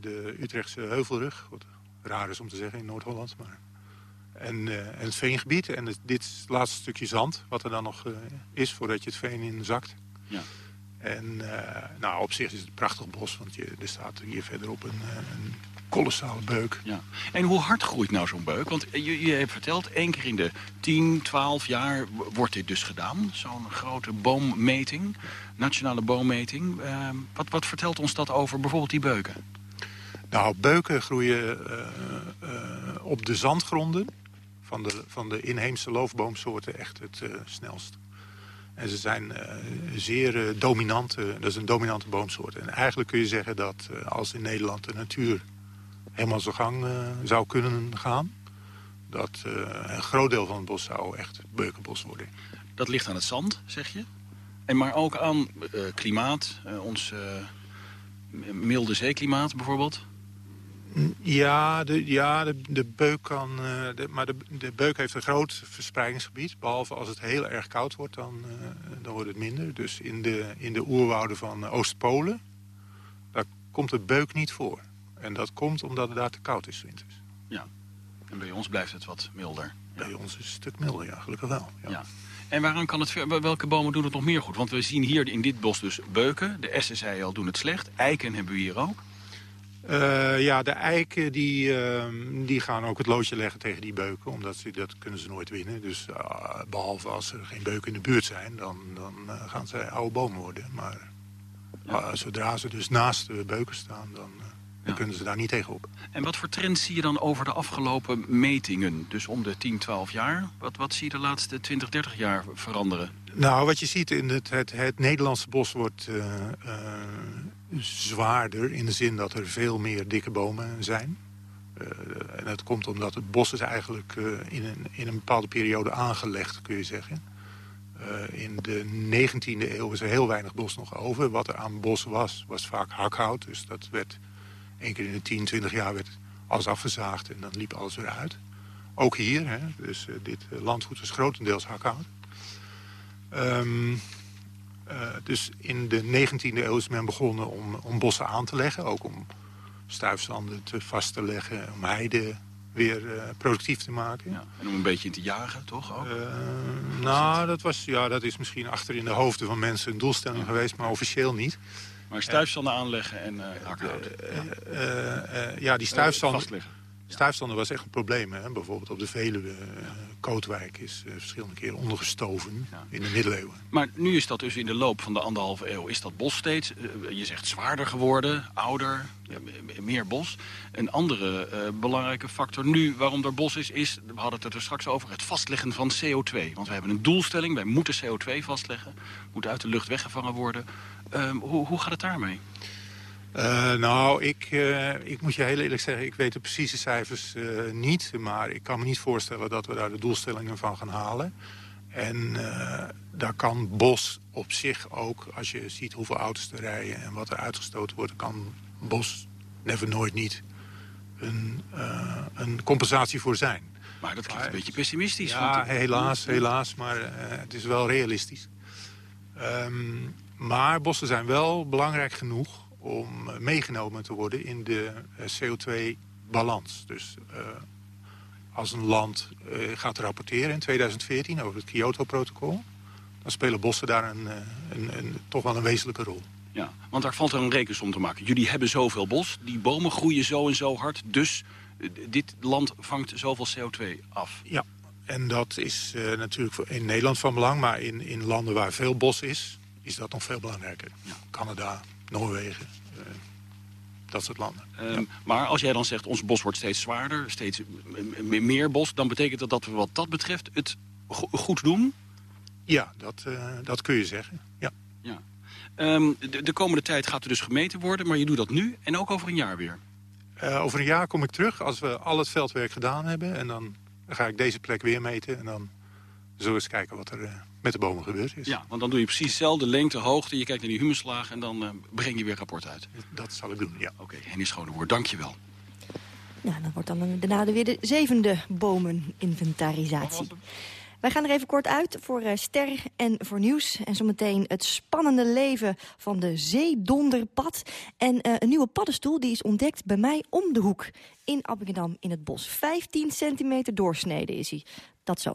de Utrechtse heuvelrug. Wat raar is om te zeggen in Noord-Holland. Maar... En, uh, en, het veengebied. En het, dit laatste stukje zand wat er dan nog uh, is voordat je het veen in zakt. Ja. En nou, op zich is het een prachtig bos, want je, er staat hier verderop een, een kolossale beuk. Ja. En hoe hard groeit nou zo'n beuk? Want je, je hebt verteld, één keer in de 10, 12 jaar wordt dit dus gedaan. Zo'n grote boommeting, nationale boommeting. Uh, wat, wat vertelt ons dat over bijvoorbeeld die beuken? Nou, beuken groeien uh, uh, op de zandgronden van de, van de inheemse loofboomsoorten echt het uh, snelst. En ze zijn zeer dominante, dat is een dominante boomsoort. En eigenlijk kun je zeggen dat als in Nederland de natuur helemaal zijn gang zou kunnen gaan... dat een groot deel van het bos zou echt beukenbos worden. Dat ligt aan het zand, zeg je? En maar ook aan klimaat, ons milde zeeklimaat bijvoorbeeld? Ja, de, ja, de, de beuk kan... De, maar de, de beuk heeft een groot verspreidingsgebied. Behalve als het heel erg koud wordt, dan, dan wordt het minder. Dus in de, in de oerwouden van Oost-Polen... daar komt de beuk niet voor. En dat komt omdat het daar te koud is winters. Ja, en bij ons blijft het wat milder. Bij ja. ons is het een stuk milder, ja, gelukkig wel. Ja. ja. En waaraan kan het, welke bomen doen het nog meer goed? Want we zien hier in dit bos dus beuken. De essen, zei je al, doen het slecht. Eiken hebben we hier ook. Uh, ja, de eiken die, uh, die gaan ook het loodje leggen tegen die beuken. Omdat ze, dat kunnen ze nooit winnen. Dus uh, behalve als er geen beuken in de buurt zijn, dan, dan gaan ze oude bomen worden. Maar ja. zodra ze dus naast de beuken staan, dan, dan kunnen ze daar niet tegenop. En wat voor trends zie je dan over de afgelopen metingen? Dus om de 10, 12 jaar? Wat, wat zie je de laatste 20, 30 jaar veranderen? Nou, wat je ziet in het, het, het Nederlandse bos wordt zwaarder in de zin dat er veel meer dikke bomen zijn. Uh, en dat komt omdat het bos is eigenlijk in, een, in een bepaalde periode aangelegd, kun je zeggen. In de 19e eeuw is er heel weinig bos nog over. Wat er aan bos was, was vaak hakhout. Dus dat werd één keer in de 10, 20 jaar werd alles afgezaagd en dan liep alles weer uit. Ook hier, hè? dus dit landgoed is grotendeels hakhout. Um, uh, dus in de 19e eeuw is men begonnen om, om bossen aan te leggen. Ook om stuifzanden te vast te leggen, om heide weer uh, productief te maken. Ja, en om een beetje in te jagen, toch? Ook? Nou, dat, was, ja, dat is misschien achter in de hoofden van mensen een doelstelling ja. geweest, maar officieel niet. Maar stuifzanden aanleggen en hakhout. Ja. ja, die stuifzanden... Stuifstanden was echt een probleem. Hè? Bijvoorbeeld op de Veluwe, Kootwijk is verschillende keren ondergestoven ja. in de middeleeuwen. Maar nu is dat dus in de loop van de anderhalve eeuw, is dat bos steeds, je zegt zwaarder geworden, ouder, ja. meer bos. Een andere belangrijke factor nu waarom er bos is, is, we hadden het er straks over, het vastleggen van CO2. Want we hebben een doelstelling, wij moeten CO2 vastleggen, moet uit de lucht weggevangen worden. Ehm, hoe, hoe gaat het daarmee? Uh, nou, ik, uh, ik moet je heel eerlijk zeggen, ik weet de precieze cijfers uh, niet. Maar ik kan me niet voorstellen dat we daar de doelstellingen van gaan halen. En daar kan bos op zich ook, als je ziet hoeveel auto's er rijden... en wat er uitgestoten wordt, kan bos never nooit niet een, een compensatie voor zijn. Maar dat klinkt een beetje pessimistisch. Ja, helaas, helaas, maar het is wel realistisch. Um, maar bossen zijn wel belangrijk genoeg om meegenomen te worden in de CO2-balans. Dus uh, als een land uh, gaat rapporteren in 2014 over het Kyoto-protocol... dan spelen bossen daar een, een, een, toch wel een wezenlijke rol. Ja, want daar valt er een rekensom te maken. Jullie hebben zoveel bos, die bomen groeien zo en zo hard... dus dit land vangt zoveel CO2 af. Ja, en dat is uh, natuurlijk in Nederland van belang... maar in, in landen waar veel bos is, is dat nog veel belangrijker. Ja. Canada, Noorwegen, uh, dat soort landen. Um, ja. Maar als jij dan zegt, ons bos wordt steeds zwaarder... steeds meer bos, dan betekent dat dat we wat dat betreft het go goed doen? Ja, dat, uh, dat kun je zeggen, ja. ja. Um, de, de komende tijd gaat er dus gemeten worden, maar je doet dat nu en ook over een jaar weer. Uh, over een jaar kom ik terug als we al het veldwerk gedaan hebben. En dan ga ik deze plek weer meten. En dan zullen we eens kijken wat er uh, met de bomen gebeurd is. Ja, want dan doe je precies hetzelfde, lengte, hoogte. Je kijkt naar die humuslagen en dan uh, breng je weer rapport uit. Dat zal ik doen, ja. Oké, okay, Henny Schonewoer, dank je wel. Ja, dan wordt dan daarna weer de zevende bomeninventarisatie. Wij gaan er even kort uit voor uh, ster en voor nieuws. En zometeen het spannende leven van de zeedonderpad. En uh, een nieuwe paddenstoel die is ontdekt bij mij om de hoek. In Appingedam in het bos. 15 centimeter doorsneden is hij. Dat zo.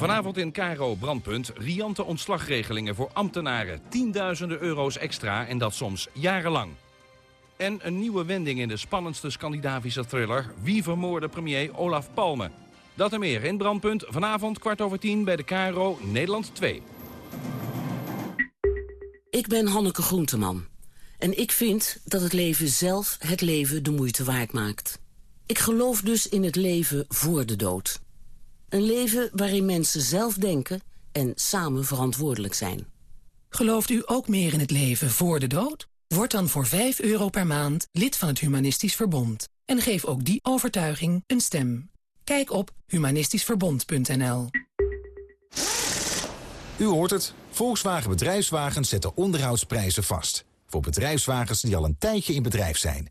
Vanavond in Caro Brandpunt. Riante ontslagregelingen voor ambtenaren. Tienduizenden euro's extra en dat soms jarenlang. En een nieuwe wending in de spannendste Scandinavische thriller... Wie vermoorde premier Olaf Palme. Dat en meer in Brandpunt. Vanavond kwart over tien bij de Caro Nederland 2. Ik ben Hanneke Groenteman. En ik vind dat het leven zelf het leven de moeite waard maakt. Ik geloof dus in het leven voor de dood. Een leven waarin mensen zelf denken en samen verantwoordelijk zijn. Gelooft u ook meer in het leven voor de dood? Word dan voor 5 euro per maand lid van het Humanistisch Verbond. En geef ook die overtuiging een stem. Kijk op humanistischverbond.nl U hoort het. Volkswagen Bedrijfswagens zetten onderhoudsprijzen vast. Voor bedrijfswagens die al een tijdje in bedrijf zijn.